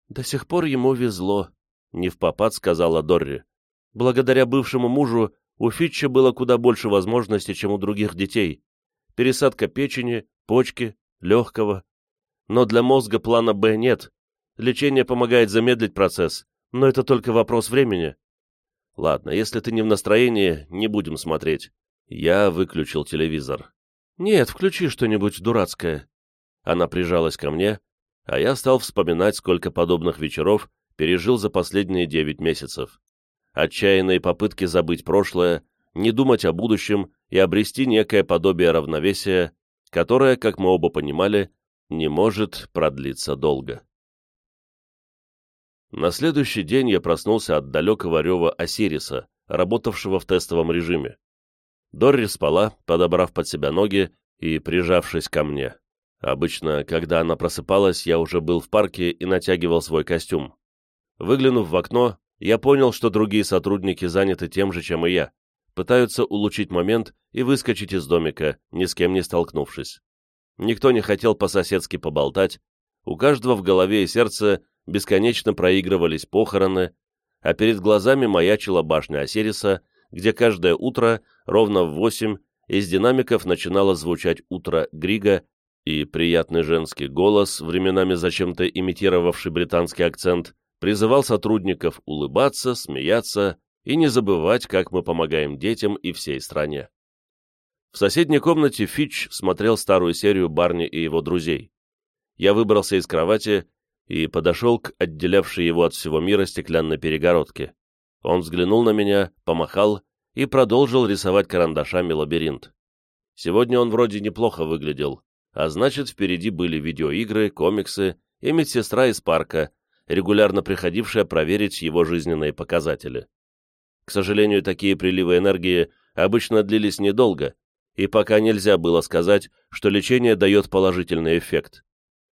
«До сих пор ему везло», — не в попад сказала Дорри. «Благодаря бывшему мужу у Фитча было куда больше возможностей, чем у других детей. Пересадка печени, почки, легкого. Но для мозга плана «Б» нет. Лечение помогает замедлить процесс, но это только вопрос времени. Ладно, если ты не в настроении, не будем смотреть. Я выключил телевизор. Нет, включи что-нибудь дурацкое. Она прижалась ко мне, а я стал вспоминать, сколько подобных вечеров пережил за последние девять месяцев. Отчаянные попытки забыть прошлое, не думать о будущем и обрести некое подобие равновесия, которое, как мы оба понимали, не может продлиться долго. На следующий день я проснулся от далекого рева Осириса, работавшего в тестовом режиме. Дорри спала, подобрав под себя ноги и прижавшись ко мне. Обычно, когда она просыпалась, я уже был в парке и натягивал свой костюм. Выглянув в окно, я понял, что другие сотрудники заняты тем же, чем и я, пытаются улучшить момент и выскочить из домика, ни с кем не столкнувшись. Никто не хотел по-соседски поболтать, у каждого в голове и сердце бесконечно проигрывались похороны, а перед глазами маячила башня Осириса, где каждое утро, ровно в восемь, из динамиков начинало звучать утро Грига, и приятный женский голос, временами зачем-то имитировавший британский акцент, призывал сотрудников улыбаться, смеяться и не забывать, как мы помогаем детям и всей стране. В соседней комнате Фич смотрел старую серию Барни и его друзей. Я выбрался из кровати и подошел к отделявшей его от всего мира стеклянной перегородке. Он взглянул на меня, помахал и продолжил рисовать карандашами лабиринт. Сегодня он вроде неплохо выглядел, а значит, впереди были видеоигры, комиксы и медсестра из парка, регулярно приходившая проверить его жизненные показатели. К сожалению, такие приливы энергии обычно длились недолго, и пока нельзя было сказать, что лечение дает положительный эффект.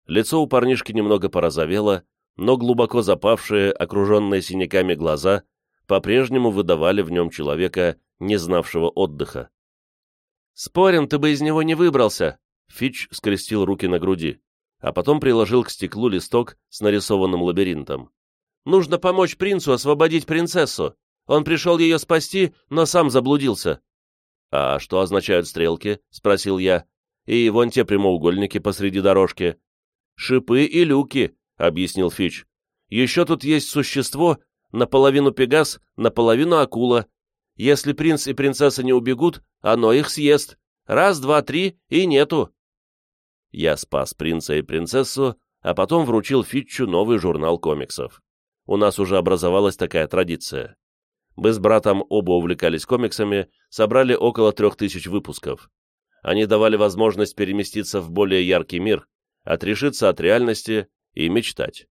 Лицо у парнишки немного порозовело, но глубоко запавшие, окруженные синяками глаза по-прежнему выдавали в нем человека, не знавшего отдыха. «Спорим, ты бы из него не выбрался!» Фич скрестил руки на груди, а потом приложил к стеклу листок с нарисованным лабиринтом. «Нужно помочь принцу освободить принцессу. Он пришел ее спасти, но сам заблудился». «А что означают стрелки?» — спросил я. «И вон те прямоугольники посреди дорожки. «Шипы и люки», — объяснил Фич. «Еще тут есть существо, наполовину пегас, наполовину акула. Если принц и принцесса не убегут, оно их съест. Раз, два, три, и нету». Я спас принца и принцессу, а потом вручил Фитчу новый журнал комиксов. У нас уже образовалась такая традиция. Мы с братом оба увлекались комиксами, собрали около трех тысяч выпусков. Они давали возможность переместиться в более яркий мир, отрешиться от реальности и мечтать.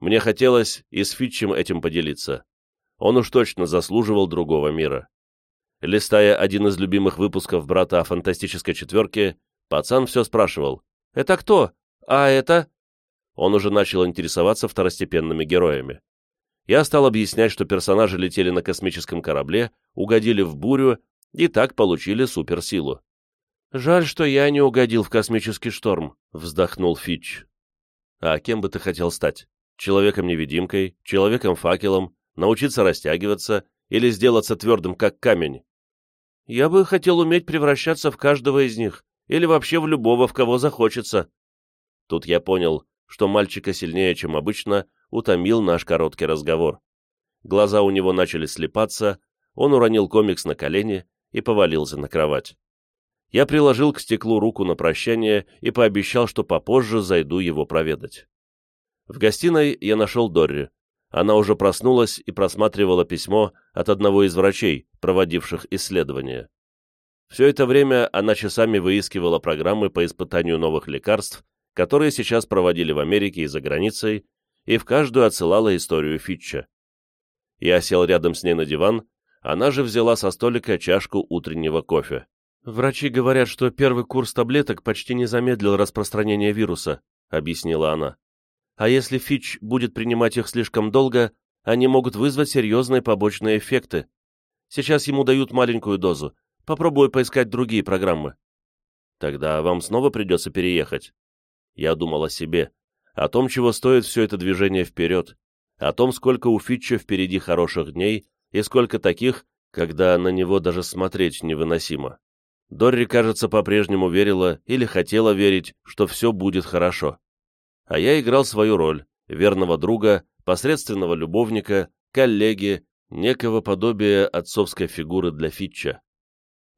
Мне хотелось и с Фитчем этим поделиться. Он уж точно заслуживал другого мира. Листая один из любимых выпусков брата о фантастической четверке, пацан все спрашивал. «Это кто? А это?» Он уже начал интересоваться второстепенными героями. Я стал объяснять, что персонажи летели на космическом корабле, угодили в бурю и так получили суперсилу. «Жаль, что я не угодил в космический шторм», — вздохнул Фич. «А кем бы ты хотел стать? Человеком-невидимкой, человеком-факелом, научиться растягиваться или сделаться твердым, как камень?» «Я бы хотел уметь превращаться в каждого из них, или вообще в любого, в кого захочется». Тут я понял, что мальчика сильнее, чем обычно, утомил наш короткий разговор. Глаза у него начали слепаться, он уронил комикс на колени и повалился на кровать я приложил к стеклу руку на прощание и пообещал, что попозже зайду его проведать. В гостиной я нашел Дорри. Она уже проснулась и просматривала письмо от одного из врачей, проводивших исследования. Все это время она часами выискивала программы по испытанию новых лекарств, которые сейчас проводили в Америке и за границей, и в каждую отсылала историю Фитча. Я сел рядом с ней на диван, она же взяла со столика чашку утреннего кофе. «Врачи говорят, что первый курс таблеток почти не замедлил распространение вируса», — объяснила она. «А если Фич будет принимать их слишком долго, они могут вызвать серьезные побочные эффекты. Сейчас ему дают маленькую дозу. Попробую поискать другие программы. Тогда вам снова придется переехать. Я думал о себе, о том, чего стоит все это движение вперед, о том, сколько у Фитча впереди хороших дней и сколько таких, когда на него даже смотреть невыносимо. Дорри, кажется, по-прежнему верила или хотела верить, что все будет хорошо. А я играл свою роль, верного друга, посредственного любовника, коллеги, некого подобия отцовской фигуры для Фитча.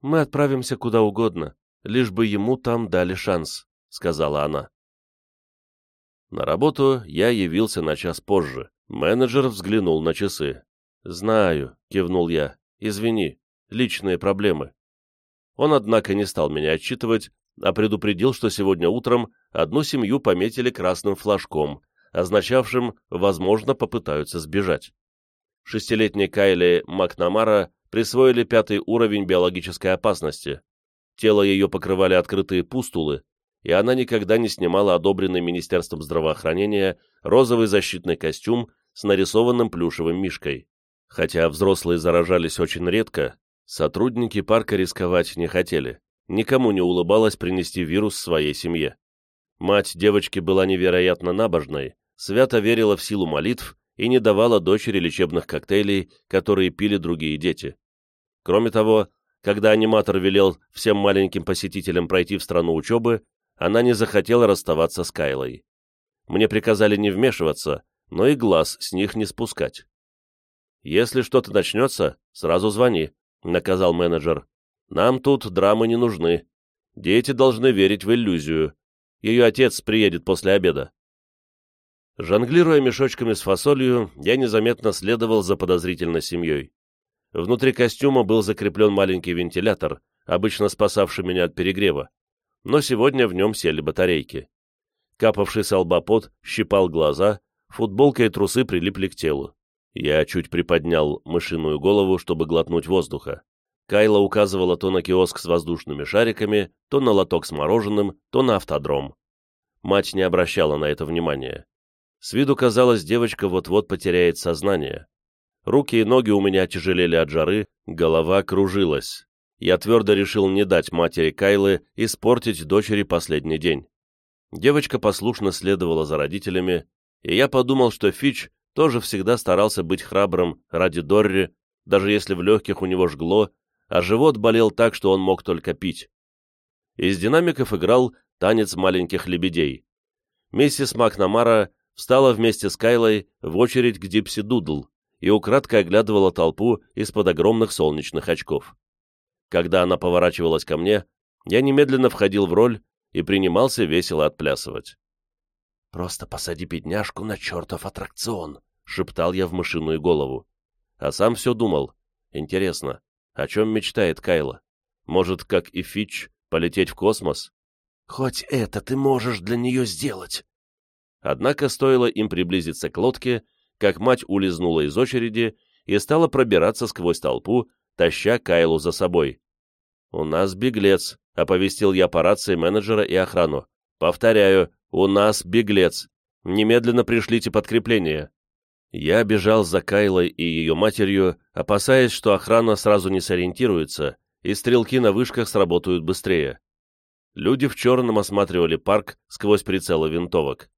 «Мы отправимся куда угодно, лишь бы ему там дали шанс», — сказала она. На работу я явился на час позже. Менеджер взглянул на часы. «Знаю», — кивнул я. «Извини, личные проблемы». Он, однако, не стал меня отчитывать, а предупредил, что сегодня утром одну семью пометили красным флажком, означавшим, возможно, попытаются сбежать. Шестилетней Кайли Макнамара присвоили пятый уровень биологической опасности. Тело ее покрывали открытые пустулы, и она никогда не снимала одобренный Министерством здравоохранения розовый защитный костюм с нарисованным плюшевым мишкой. Хотя взрослые заражались очень редко, сотрудники парка рисковать не хотели. Никому не улыбалось принести вирус своей семье. Мать девочки была невероятно набожной, свято верила в силу молитв и не давала дочери лечебных коктейлей, которые пили другие дети. Кроме того, когда аниматор велел всем маленьким посетителям пройти в страну учебы, она не захотела расставаться с Кайлой. Мне приказали не вмешиваться, но и глаз с них не спускать. «Если что-то начнется, сразу звони», — наказал менеджер. «Нам тут драмы не нужны. Дети должны верить в иллюзию. Ее отец приедет после обеда». Жонглируя мешочками с фасолью, я незаметно следовал за подозрительной семьей. Внутри костюма был закреплен маленький вентилятор, обычно спасавший меня от перегрева но сегодня в нем сели батарейки. Капавший с щипал глаза, футболка и трусы прилипли к телу. Я чуть приподнял мышиную голову, чтобы глотнуть воздуха. Кайла указывала то на киоск с воздушными шариками, то на лоток с мороженым, то на автодром. Мать не обращала на это внимания. С виду казалось, девочка вот-вот потеряет сознание. Руки и ноги у меня тяжелели от жары, голова кружилась я твердо решил не дать матери Кайлы испортить дочери последний день. Девочка послушно следовала за родителями, и я подумал, что Фич тоже всегда старался быть храбрым ради Дорри, даже если в легких у него жгло, а живот болел так, что он мог только пить. Из динамиков играл танец маленьких лебедей. Миссис Макнамара встала вместе с Кайлой в очередь к Dipsy Doodle и украдкой оглядывала толпу из-под огромных солнечных очков. Когда она поворачивалась ко мне, я немедленно входил в роль и принимался весело отплясывать. «Просто посади бедняжку на чертов аттракцион», — шептал я в мышиную голову. А сам все думал. Интересно, о чем мечтает Кайла? Может, как и Фич, полететь в космос? Хоть это ты можешь для нее сделать. Однако стоило им приблизиться к лодке, как мать улизнула из очереди и стала пробираться сквозь толпу, таща Кайлу за собой. «У нас беглец», — оповестил я по рации менеджера и охрану. «Повторяю, у нас беглец. Немедленно пришлите подкрепление». Я бежал за Кайлой и ее матерью, опасаясь, что охрана сразу не сориентируется, и стрелки на вышках сработают быстрее. Люди в черном осматривали парк сквозь прицелы винтовок.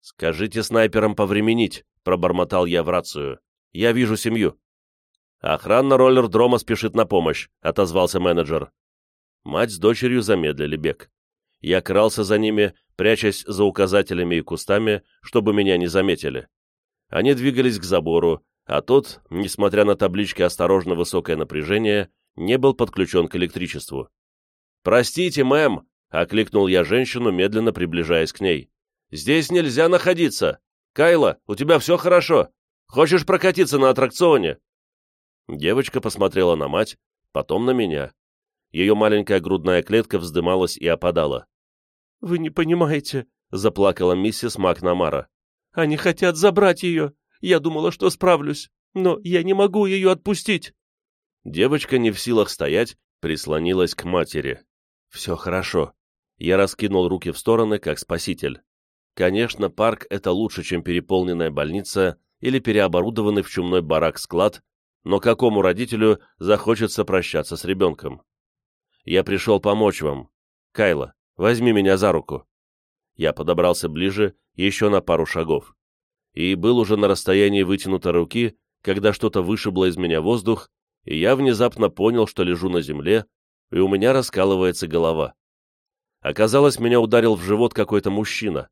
«Скажите снайперам повременить», — пробормотал я в рацию. «Я вижу семью». «Охрана роллер-дрома спешит на помощь», — отозвался менеджер. Мать с дочерью замедлили бег. Я крался за ними, прячась за указателями и кустами, чтобы меня не заметили. Они двигались к забору, а тот, несмотря на таблички «Осторожно, высокое напряжение», не был подключен к электричеству. «Простите, мэм!» — окликнул я женщину, медленно приближаясь к ней. «Здесь нельзя находиться! Кайла, у тебя все хорошо! Хочешь прокатиться на аттракционе?» Девочка посмотрела на мать, потом на меня. Ее маленькая грудная клетка вздымалась и опадала. «Вы не понимаете», — заплакала миссис Макнамара. «Они хотят забрать ее. Я думала, что справлюсь, но я не могу ее отпустить». Девочка не в силах стоять, прислонилась к матери. «Все хорошо». Я раскинул руки в стороны, как спаситель. Конечно, парк — это лучше, чем переполненная больница или переоборудованный в чумной барак-склад, но какому родителю захочется прощаться с ребенком? Я пришел помочь вам. Кайла, возьми меня за руку. Я подобрался ближе, еще на пару шагов. И был уже на расстоянии вытянутой руки, когда что-то вышибло из меня воздух, и я внезапно понял, что лежу на земле, и у меня раскалывается голова. Оказалось, меня ударил в живот какой-то мужчина.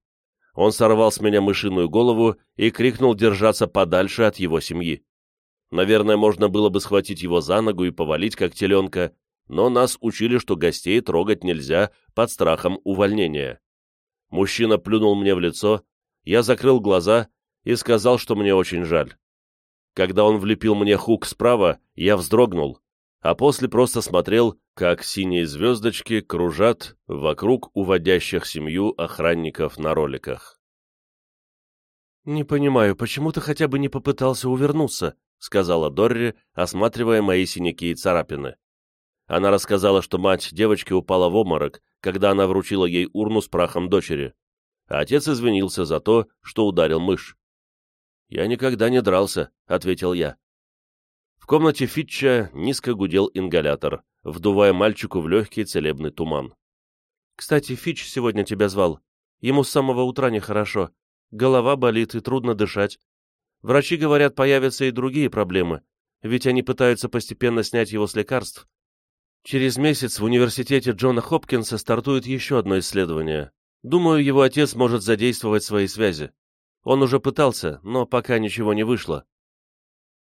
Он сорвал с меня мышиную голову и крикнул держаться подальше от его семьи. Наверное, можно было бы схватить его за ногу и повалить, как теленка, но нас учили, что гостей трогать нельзя под страхом увольнения. Мужчина плюнул мне в лицо, я закрыл глаза и сказал, что мне очень жаль. Когда он влепил мне хук справа, я вздрогнул, а после просто смотрел, как синие звездочки кружат вокруг уводящих семью охранников на роликах. «Не понимаю, почему ты хотя бы не попытался увернуться?» — сказала Дорри, осматривая мои синяки и царапины. Она рассказала, что мать девочки упала в обморок, когда она вручила ей урну с прахом дочери, а отец извинился за то, что ударил мышь. «Я никогда не дрался», — ответил я. В комнате Фитча низко гудел ингалятор, вдувая мальчику в легкий целебный туман. «Кстати, Фитч сегодня тебя звал. Ему с самого утра нехорошо. Голова болит и трудно дышать. Врачи говорят, появятся и другие проблемы, ведь они пытаются постепенно снять его с лекарств. Через месяц в университете Джона Хопкинса стартует еще одно исследование. Думаю, его отец может задействовать свои связи. Он уже пытался, но пока ничего не вышло.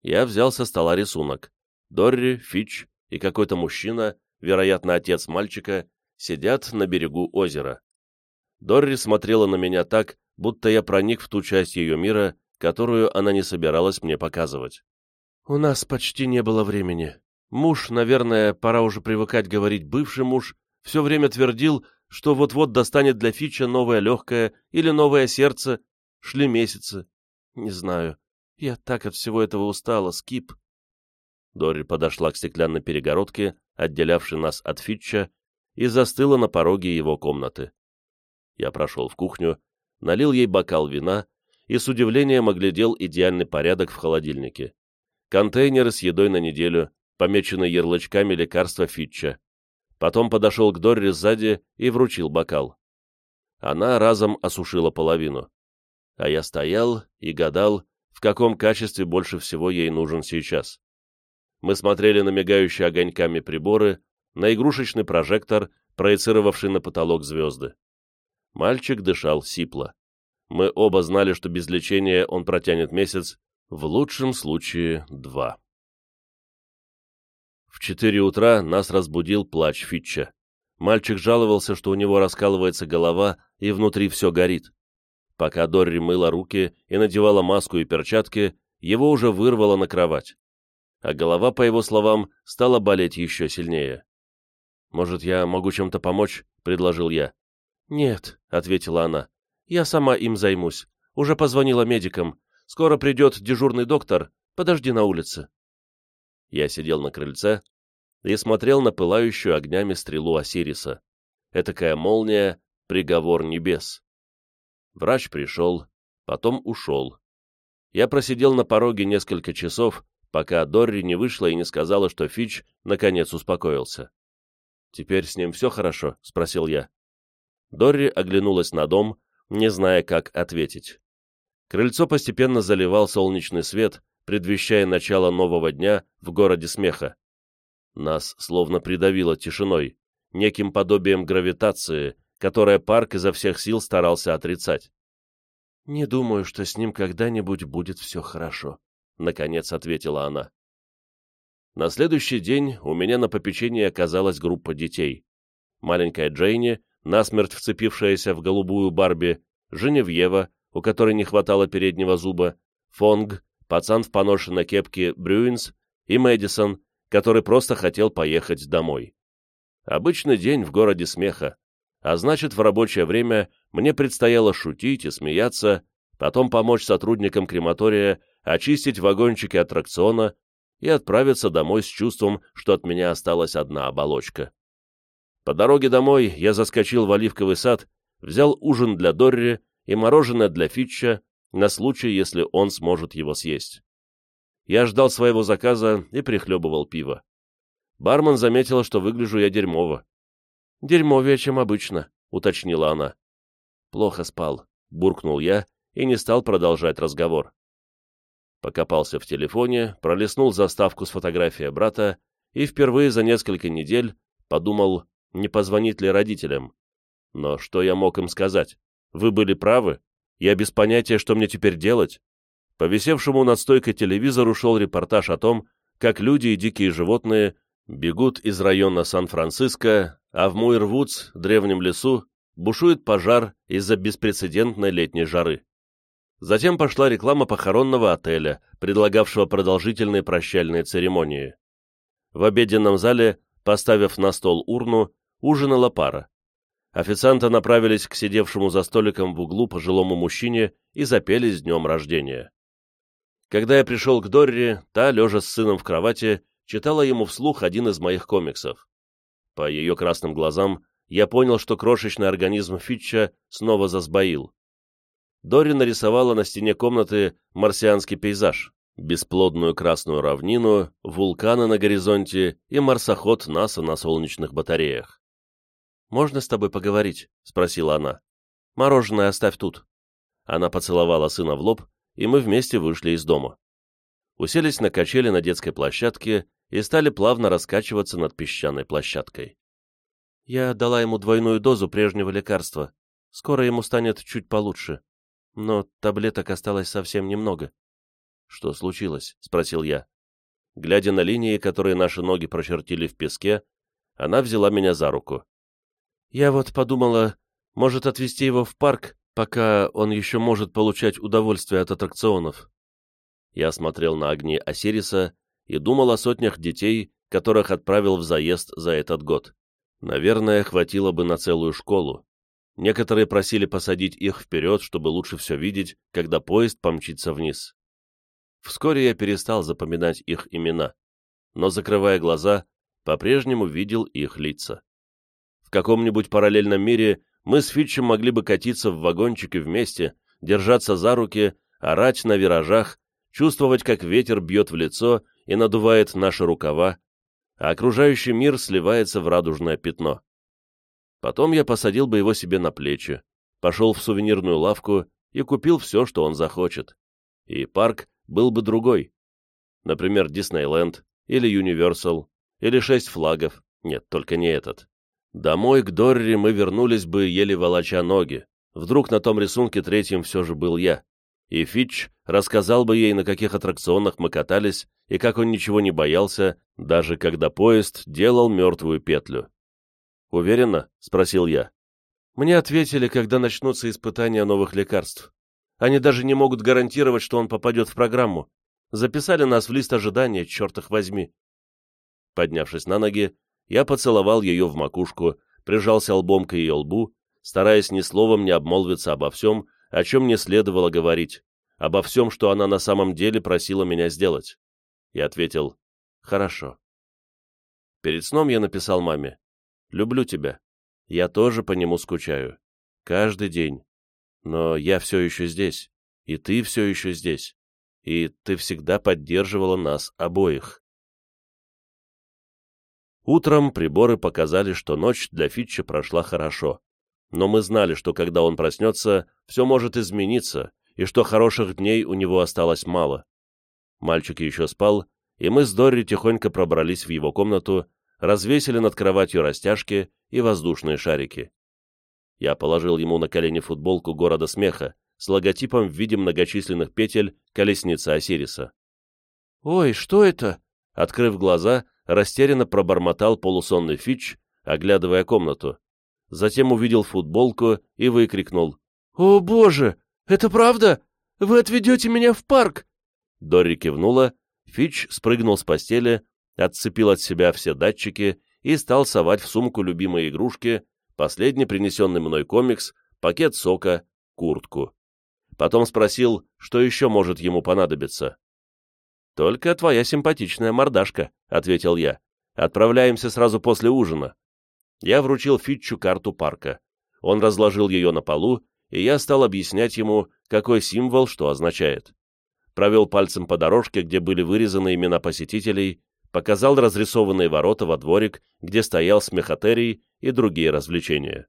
Я взял со стола рисунок. Дорри, Фич и какой-то мужчина, вероятно, отец мальчика, сидят на берегу озера. Дорри смотрела на меня так, будто я проник в ту часть ее мира, которую она не собиралась мне показывать. «У нас почти не было времени. Муж, наверное, пора уже привыкать говорить бывший муж, все время твердил, что вот-вот достанет для Фича новое легкое или новое сердце. Шли месяцы. Не знаю. Я так от всего этого устала, Скип. Дори подошла к стеклянной перегородке, отделявшей нас от Фитча, и застыла на пороге его комнаты. Я прошел в кухню, налил ей бокал вина и с удивлением оглядел идеальный порядок в холодильнике. Контейнеры с едой на неделю, помеченные ярлычками лекарства Фитча. Потом подошел к Дорри сзади и вручил бокал. Она разом осушила половину. А я стоял и гадал, в каком качестве больше всего ей нужен сейчас. Мы смотрели на мигающие огоньками приборы, на игрушечный прожектор, проецировавший на потолок звезды. Мальчик дышал сипло. Мы оба знали, что без лечения он протянет месяц, в лучшем случае два. В четыре утра нас разбудил плач Фитча. Мальчик жаловался, что у него раскалывается голова и внутри все горит. Пока Дорри мыла руки и надевала маску и перчатки, его уже вырвало на кровать. А голова, по его словам, стала болеть еще сильнее. «Может, я могу чем-то помочь?» — предложил я. «Нет», — ответила она. «Я сама им займусь. Уже позвонила медикам. Скоро придет дежурный доктор. Подожди на улице». Я сидел на крыльце и смотрел на пылающую огнями стрелу Осириса. Этакая молния — приговор небес. Врач пришел, потом ушел. Я просидел на пороге несколько часов, пока Дорри не вышла и не сказала, что Фич наконец успокоился. «Теперь с ним все хорошо?» — спросил я. Дорри оглянулась на дом, не зная, как ответить. Крыльцо постепенно заливал солнечный свет, предвещая начало нового дня в городе смеха. Нас словно придавило тишиной, неким подобием гравитации, которое парк изо всех сил старался отрицать. «Не думаю, что с ним когда-нибудь будет все хорошо», — наконец ответила она. На следующий день у меня на попечении оказалась группа детей. Маленькая Джейни, насмерть вцепившаяся в голубую Барби, Женевьева, у которой не хватало переднего зуба, Фонг, пацан в поношенной кепке Брюинс и Мэдисон, который просто хотел поехать домой. Обычный день в городе смеха, а значит, в рабочее время мне предстояло шутить и смеяться, потом помочь сотрудникам крематория очистить вагончики аттракциона и отправиться домой с чувством, что от меня осталась одна оболочка. По дороге домой я заскочил в оливковый сад, взял ужин для Дорри и мороженое для Фитча на случай, если он сможет его съесть. Я ждал своего заказа и прихлебывал пиво. Бармен заметила, что выгляжу я дерьмово. «Дерьмовее, чем обычно», — уточнила она. «Плохо спал», — буркнул я и не стал продолжать разговор. Покопался в телефоне, пролистнул заставку с фотографией брата и впервые за несколько недель подумал, не позвонить ли родителям. Но что я мог им сказать? Вы были правы? Я без понятия, что мне теперь делать? По висевшему над стойкой телевизору шел репортаж о том, как люди и дикие животные бегут из района Сан-Франциско, а в Муирвудс, древнем лесу, бушует пожар из-за беспрецедентной летней жары. Затем пошла реклама похоронного отеля, предлагавшего продолжительные прощальные церемонии. В обеденном зале, поставив на стол урну, ужинала пара. Официанты направились к сидевшему за столиком в углу пожилому мужчине и запели с днем рождения. Когда я пришел к Дорри, та, лежа с сыном в кровати, читала ему вслух один из моих комиксов. По ее красным глазам я понял, что крошечный организм Фитча снова засбоил. Дори нарисовала на стене комнаты марсианский пейзаж, бесплодную красную равнину, вулканы на горизонте и марсоход НАСА на солнечных батареях. «Можно с тобой поговорить?» — спросила она. «Мороженое оставь тут». Она поцеловала сына в лоб, и мы вместе вышли из дома. Уселись на качели на детской площадке и стали плавно раскачиваться над песчаной площадкой. Я дала ему двойную дозу прежнего лекарства. Скоро ему станет чуть получше но таблеток осталось совсем немного. «Что случилось?» — спросил я. Глядя на линии, которые наши ноги прочертили в песке, она взяла меня за руку. «Я вот подумала, может отвезти его в парк, пока он еще может получать удовольствие от аттракционов». Я смотрел на огни Осириса и думал о сотнях детей, которых отправил в заезд за этот год. Наверное, хватило бы на целую школу. Некоторые просили посадить их вперед, чтобы лучше все видеть, когда поезд помчится вниз. Вскоре я перестал запоминать их имена, но, закрывая глаза, по-прежнему видел их лица. В каком-нибудь параллельном мире мы с Фитчем могли бы катиться в вагончике вместе, держаться за руки, орать на виражах, чувствовать, как ветер бьет в лицо и надувает наши рукава, а окружающий мир сливается в радужное пятно. Потом я посадил бы его себе на плечи, пошел в сувенирную лавку и купил все, что он захочет. И парк был бы другой. Например, Диснейленд, или Юниверсал, или Шесть флагов. Нет, только не этот. Домой к Дорри мы вернулись бы, еле волоча ноги. Вдруг на том рисунке третьем все же был я. И Фитч рассказал бы ей, на каких аттракционах мы катались, и как он ничего не боялся, даже когда поезд делал мертвую петлю. «Уверена?» — спросил я. Мне ответили, когда начнутся испытания новых лекарств. Они даже не могут гарантировать, что он попадет в программу. Записали нас в лист ожидания, черт их возьми. Поднявшись на ноги, я поцеловал ее в макушку, прижался лбом к ее лбу, стараясь ни словом не обмолвиться обо всем, о чем не следовало говорить, обо всем, что она на самом деле просила меня сделать. И ответил «Хорошо». Перед сном я написал маме Люблю тебя. Я тоже по нему скучаю. Каждый день. Но я все еще здесь. И ты все еще здесь. И ты всегда поддерживала нас обоих. Утром приборы показали, что ночь для Фитча прошла хорошо. Но мы знали, что когда он проснется, все может измениться, и что хороших дней у него осталось мало. Мальчик еще спал, и мы с Дорри тихонько пробрались в его комнату развесили над кроватью растяжки и воздушные шарики. Я положил ему на колени футболку города смеха с логотипом в виде многочисленных петель колесницы Осириса. «Ой, что это?» Открыв глаза, растерянно пробормотал полусонный Фич, оглядывая комнату. Затем увидел футболку и выкрикнул. «О, боже! Это правда? Вы отведете меня в парк?» Дорри кивнула, Фич спрыгнул с постели, отцепил от себя все датчики и стал совать в сумку любимые игрушки, последний принесенный мной комикс, пакет сока, куртку. Потом спросил, что еще может ему понадобиться. «Только твоя симпатичная мордашка», — ответил я. «Отправляемся сразу после ужина». Я вручил Фитчу карту парка. Он разложил ее на полу, и я стал объяснять ему, какой символ что означает. Провел пальцем по дорожке, где были вырезаны имена посетителей, показал разрисованные ворота во дворик, где стоял смехотерий и другие развлечения.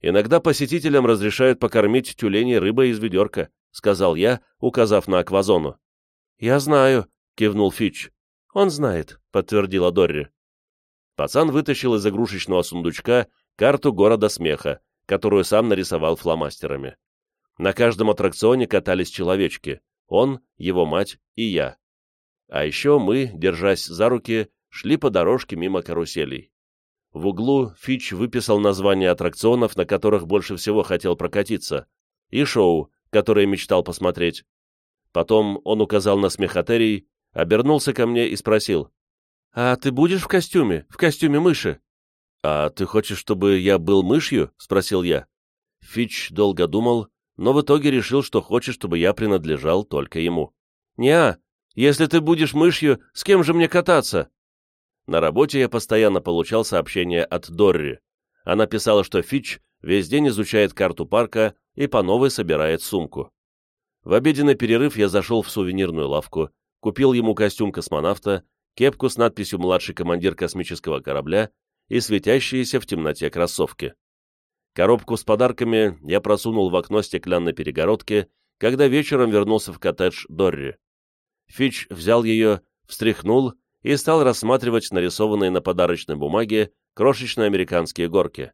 «Иногда посетителям разрешают покормить тюленей рыбой из ведерка», — сказал я, указав на аквазону. «Я знаю», — кивнул Фич. «Он знает», — подтвердила Дорри. Пацан вытащил из игрушечного сундучка карту города смеха, которую сам нарисовал фломастерами. На каждом аттракционе катались человечки, он, его мать и я. А еще мы, держась за руки, шли по дорожке мимо каруселей. В углу Фич выписал названия аттракционов, на которых больше всего хотел прокатиться, и шоу, которое мечтал посмотреть. Потом он указал на смехотерий, обернулся ко мне и спросил, «А ты будешь в костюме, в костюме мыши?» «А ты хочешь, чтобы я был мышью?» — спросил я. Фич долго думал, но в итоге решил, что хочет, чтобы я принадлежал только ему. «Не-а, если ты будешь мышью, с кем же мне кататься?» На работе я постоянно получал сообщения от Дорри. Она писала, что Фич весь день изучает карту парка и по новой собирает сумку. В обеденный перерыв я зашел в сувенирную лавку, купил ему костюм космонавта, кепку с надписью «Младший командир космического корабля» и светящиеся в темноте кроссовки. Коробку с подарками я просунул в окно стеклянной перегородки, когда вечером вернулся в коттедж Дорри. Фич взял ее, встряхнул и стал рассматривать нарисованные на подарочной бумаге крошечные американские горки.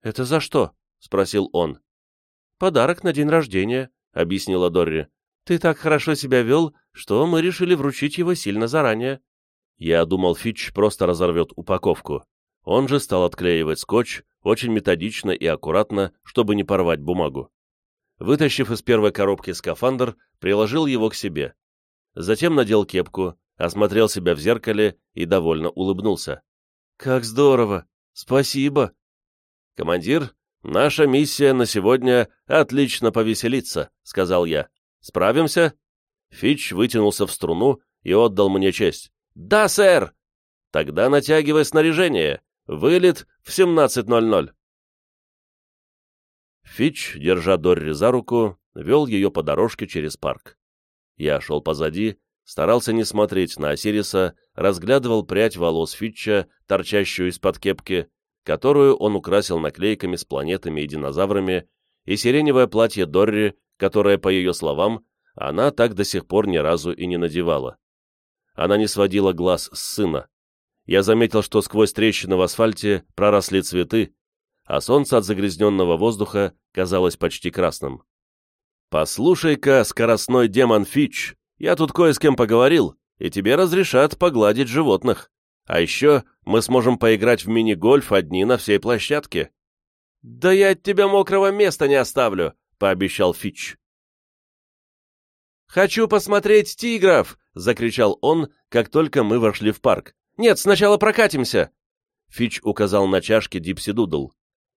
«Это за что?» — спросил он. «Подарок на день рождения», — объяснила Дорри. Ты так хорошо себя вел, что мы решили вручить его сильно заранее. Я думал, Фич просто разорвет упаковку. Он же стал отклеивать скотч, очень методично и аккуратно, чтобы не порвать бумагу. Вытащив из первой коробки скафандр, приложил его к себе. Затем надел кепку, осмотрел себя в зеркале и довольно улыбнулся. «Как здорово! Спасибо!» «Командир, наша миссия на сегодня — отлично повеселиться», — сказал я. Справимся?» Фич вытянулся в струну и отдал мне честь. «Да, сэр!» «Тогда натягивай снаряжение. Вылет в 17.00». Фич, держа Дорри за руку, вел ее по дорожке через парк. Я шел позади, старался не смотреть на Осириса, разглядывал прядь волос Фитча, торчащую из-под кепки, которую он украсил наклейками с планетами и динозаврами, и сиреневое платье Дорри, которое, по ее словам, она так до сих пор ни разу и не надевала. Она не сводила глаз с сына. Я заметил, что сквозь трещины в асфальте проросли цветы, а солнце от загрязненного воздуха казалось почти красным. «Послушай-ка, скоростной демон Фич, я тут кое с кем поговорил, и тебе разрешат погладить животных. А еще мы сможем поиграть в мини-гольф одни на всей площадке». «Да я от тебя мокрого места не оставлю!» Пообещал Фич. «Хочу посмотреть тигров!» — закричал он, как только мы вошли в парк. «Нет, сначала прокатимся!» Фич указал на чашки Dipsy Doodle.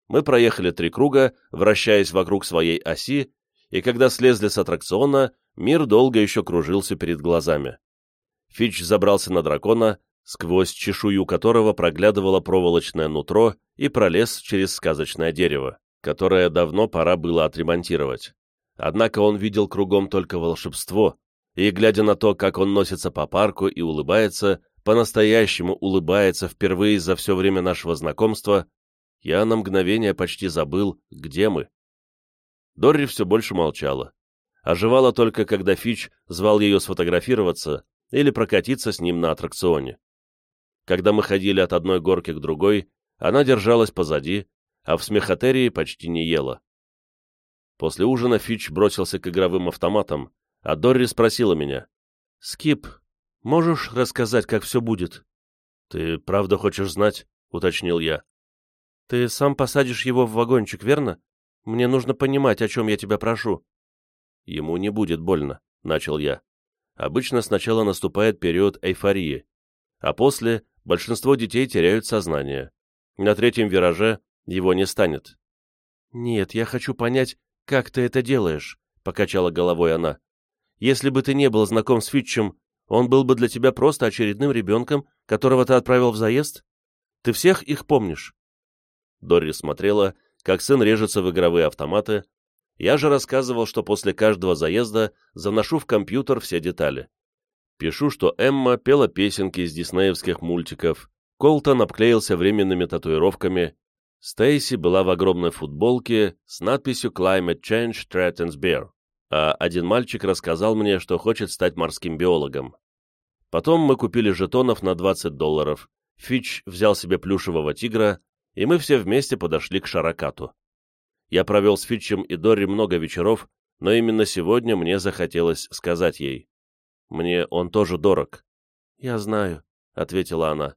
Мы проехали три круга, вращаясь вокруг своей оси, и когда слезли с аттракциона, мир долго еще кружился перед глазами. Фич забрался на дракона, сквозь чешую которого проглядывало проволочное нутро и пролез через сказочное дерево которое давно пора было отремонтировать. Однако он видел кругом только волшебство, и, глядя на то, как он носится по парку и улыбается, по-настоящему улыбается впервые за все время нашего знакомства, я на мгновение почти забыл, где мы. Дорри все больше молчала. Оживала только, когда Фич звал ее сфотографироваться или прокатиться с ним на аттракционе. Когда мы ходили от одной горки к другой, она держалась позади, а в смехотерии почти не ела. После ужина Фич бросился к игровым автоматам, а Дорри спросила меня. «Скип, можешь рассказать, как все будет?» «Ты правда хочешь знать?» — уточнил я. «Ты сам посадишь его в вагончик, верно? Мне нужно понимать, о чем я тебя прошу». «Ему не будет больно», — начал я. Обычно сначала наступает период эйфории, а после большинство детей теряют сознание. На третьем вираже его не станет. «Нет, я хочу понять, как ты это делаешь», — покачала головой она. «Если бы ты не был знаком с Фитчем, он был бы для тебя просто очередным ребенком, которого ты отправил в заезд? Ты всех их помнишь?» Дорри смотрела, как сын режется в игровые автоматы, Я же рассказывал, что после каждого заезда заношу в компьютер все детали. Пишу, что Эмма пела песенки из диснеевских мультиков, Колтон обклеился временными татуировками, Стейси была в огромной футболке с надписью «Climate Change Threatens Bear», а один мальчик рассказал мне, что хочет стать морским биологом. Потом мы купили жетонов на 20 долларов, Фич взял себе плюшевого тигра, и мы все вместе подошли к Шаракату. Я провел с Фитчем и Дори много вечеров, но именно сегодня мне захотелось сказать ей. Мне он тоже дорог. «Я знаю», — ответила она.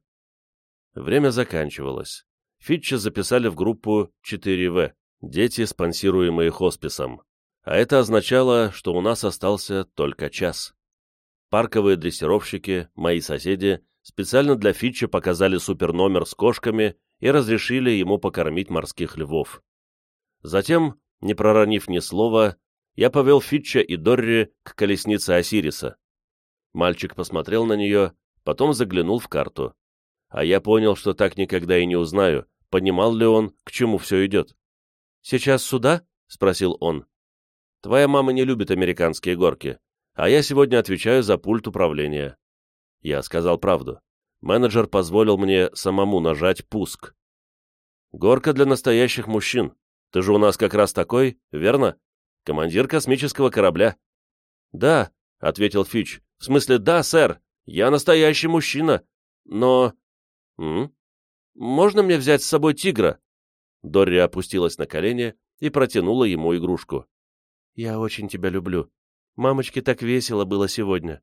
Время заканчивалось. Фитча записали в группу 4В «Дети, спонсируемые хосписом», а это означало, что у нас остался только час. Парковые дрессировщики, мои соседи, специально для Фитча показали суперномер с кошками и разрешили ему покормить морских львов. Затем, не проронив ни слова, я повел Фитча и Дорри к колеснице Осириса. Мальчик посмотрел на нее, потом заглянул в карту. А я понял, что так никогда и не узнаю, понимал ли он, к чему все идет. «Сейчас сюда?» — спросил он. «Твоя мама не любит американские горки, а я сегодня отвечаю за пульт управления». Я сказал правду. Менеджер позволил мне самому нажать «пуск». «Горка для настоящих мужчин. Ты же у нас как раз такой, верно? Командир космического корабля». «Да», — ответил Фич. «В смысле, да, сэр. Я настоящий мужчина. Но...» «М? Можно мне взять с собой тигра?» Дорри опустилась на колени и протянула ему игрушку. «Я очень тебя люблю. Мамочке так весело было сегодня».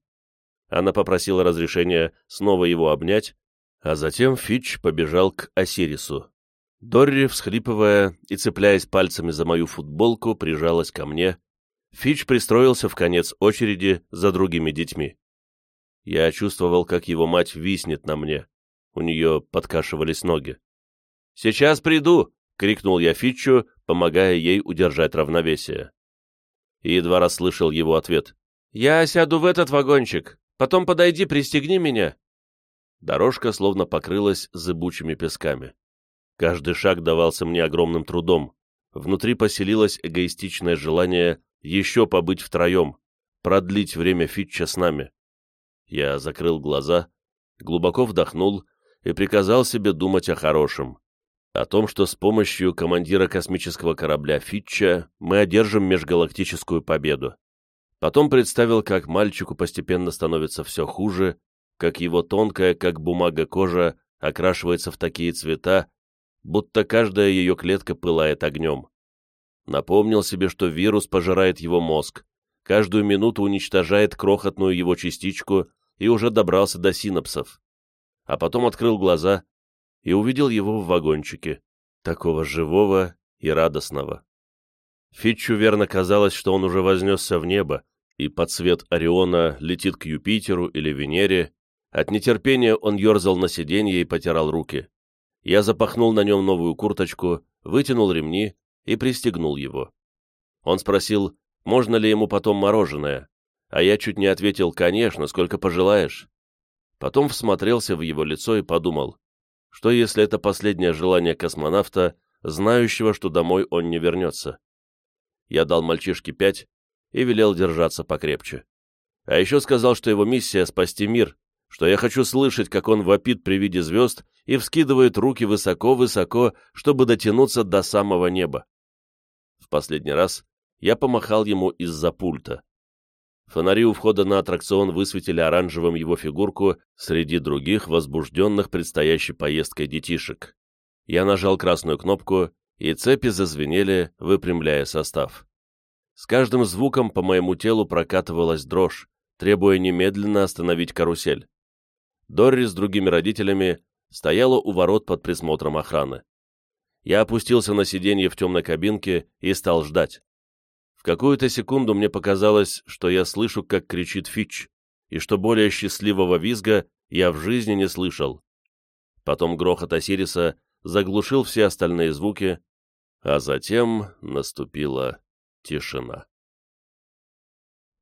Она попросила разрешения снова его обнять, а затем Фич побежал к Осирису. Дорри, всхлипывая и цепляясь пальцами за мою футболку, прижалась ко мне. Фич пристроился в конец очереди за другими детьми. Я чувствовал, как его мать виснет на мне. У нее подкашивались ноги. «Сейчас приду!» — крикнул я Фитчу, помогая ей удержать равновесие. И едва расслышал его ответ. «Я сяду в этот вагончик. Потом подойди, пристегни меня». Дорожка словно покрылась зыбучими песками. Каждый шаг давался мне огромным трудом. Внутри поселилось эгоистичное желание еще побыть втроем, продлить время Фитча с нами. Я закрыл глаза, глубоко вдохнул и приказал себе думать о хорошем. О том, что с помощью командира космического корабля Фитча мы одержим межгалактическую победу. Потом представил, как мальчику постепенно становится все хуже, как его тонкая, как бумага кожа, окрашивается в такие цвета, будто каждая ее клетка пылает огнем. Напомнил себе, что вирус пожирает его мозг, каждую минуту уничтожает крохотную его частичку и уже добрался до синапсов. А потом открыл глаза и увидел его в вагончике, такого живого и радостного. Фитчу верно казалось, что он уже вознесся в небо, и под свет Ориона летит к Юпитеру или Венере. От нетерпения он ерзал на сиденье и потирал руки. Я запахнул на нем новую курточку, вытянул ремни и пристегнул его. Он спросил, можно ли ему потом мороженое, а я чуть не ответил «конечно, сколько пожелаешь». Потом всмотрелся в его лицо и подумал, что если это последнее желание космонавта, знающего, что домой он не вернется. Я дал мальчишке пять и велел держаться покрепче. А еще сказал, что его миссия — спасти мир, что я хочу слышать, как он вопит при виде звезд и вскидывает руки высоко-высоко, чтобы дотянуться до самого неба. В последний раз я помахал ему из-за пульта. Фонари у входа на аттракцион высветили оранжевым его фигурку среди других возбужденных предстоящей поездкой детишек. Я нажал красную кнопку, и цепи зазвенели, выпрямляя состав. С каждым звуком по моему телу прокатывалась дрожь, требуя немедленно остановить карусель. Дорри с другими родителями стояла у ворот под присмотром охраны. Я опустился на сиденье в темной кабинке и стал ждать. Какую-то секунду мне показалось, что я слышу, как кричит Фитч, и что более счастливого визга я в жизни не слышал. Потом грохот Осириса заглушил все остальные звуки, а затем наступила тишина.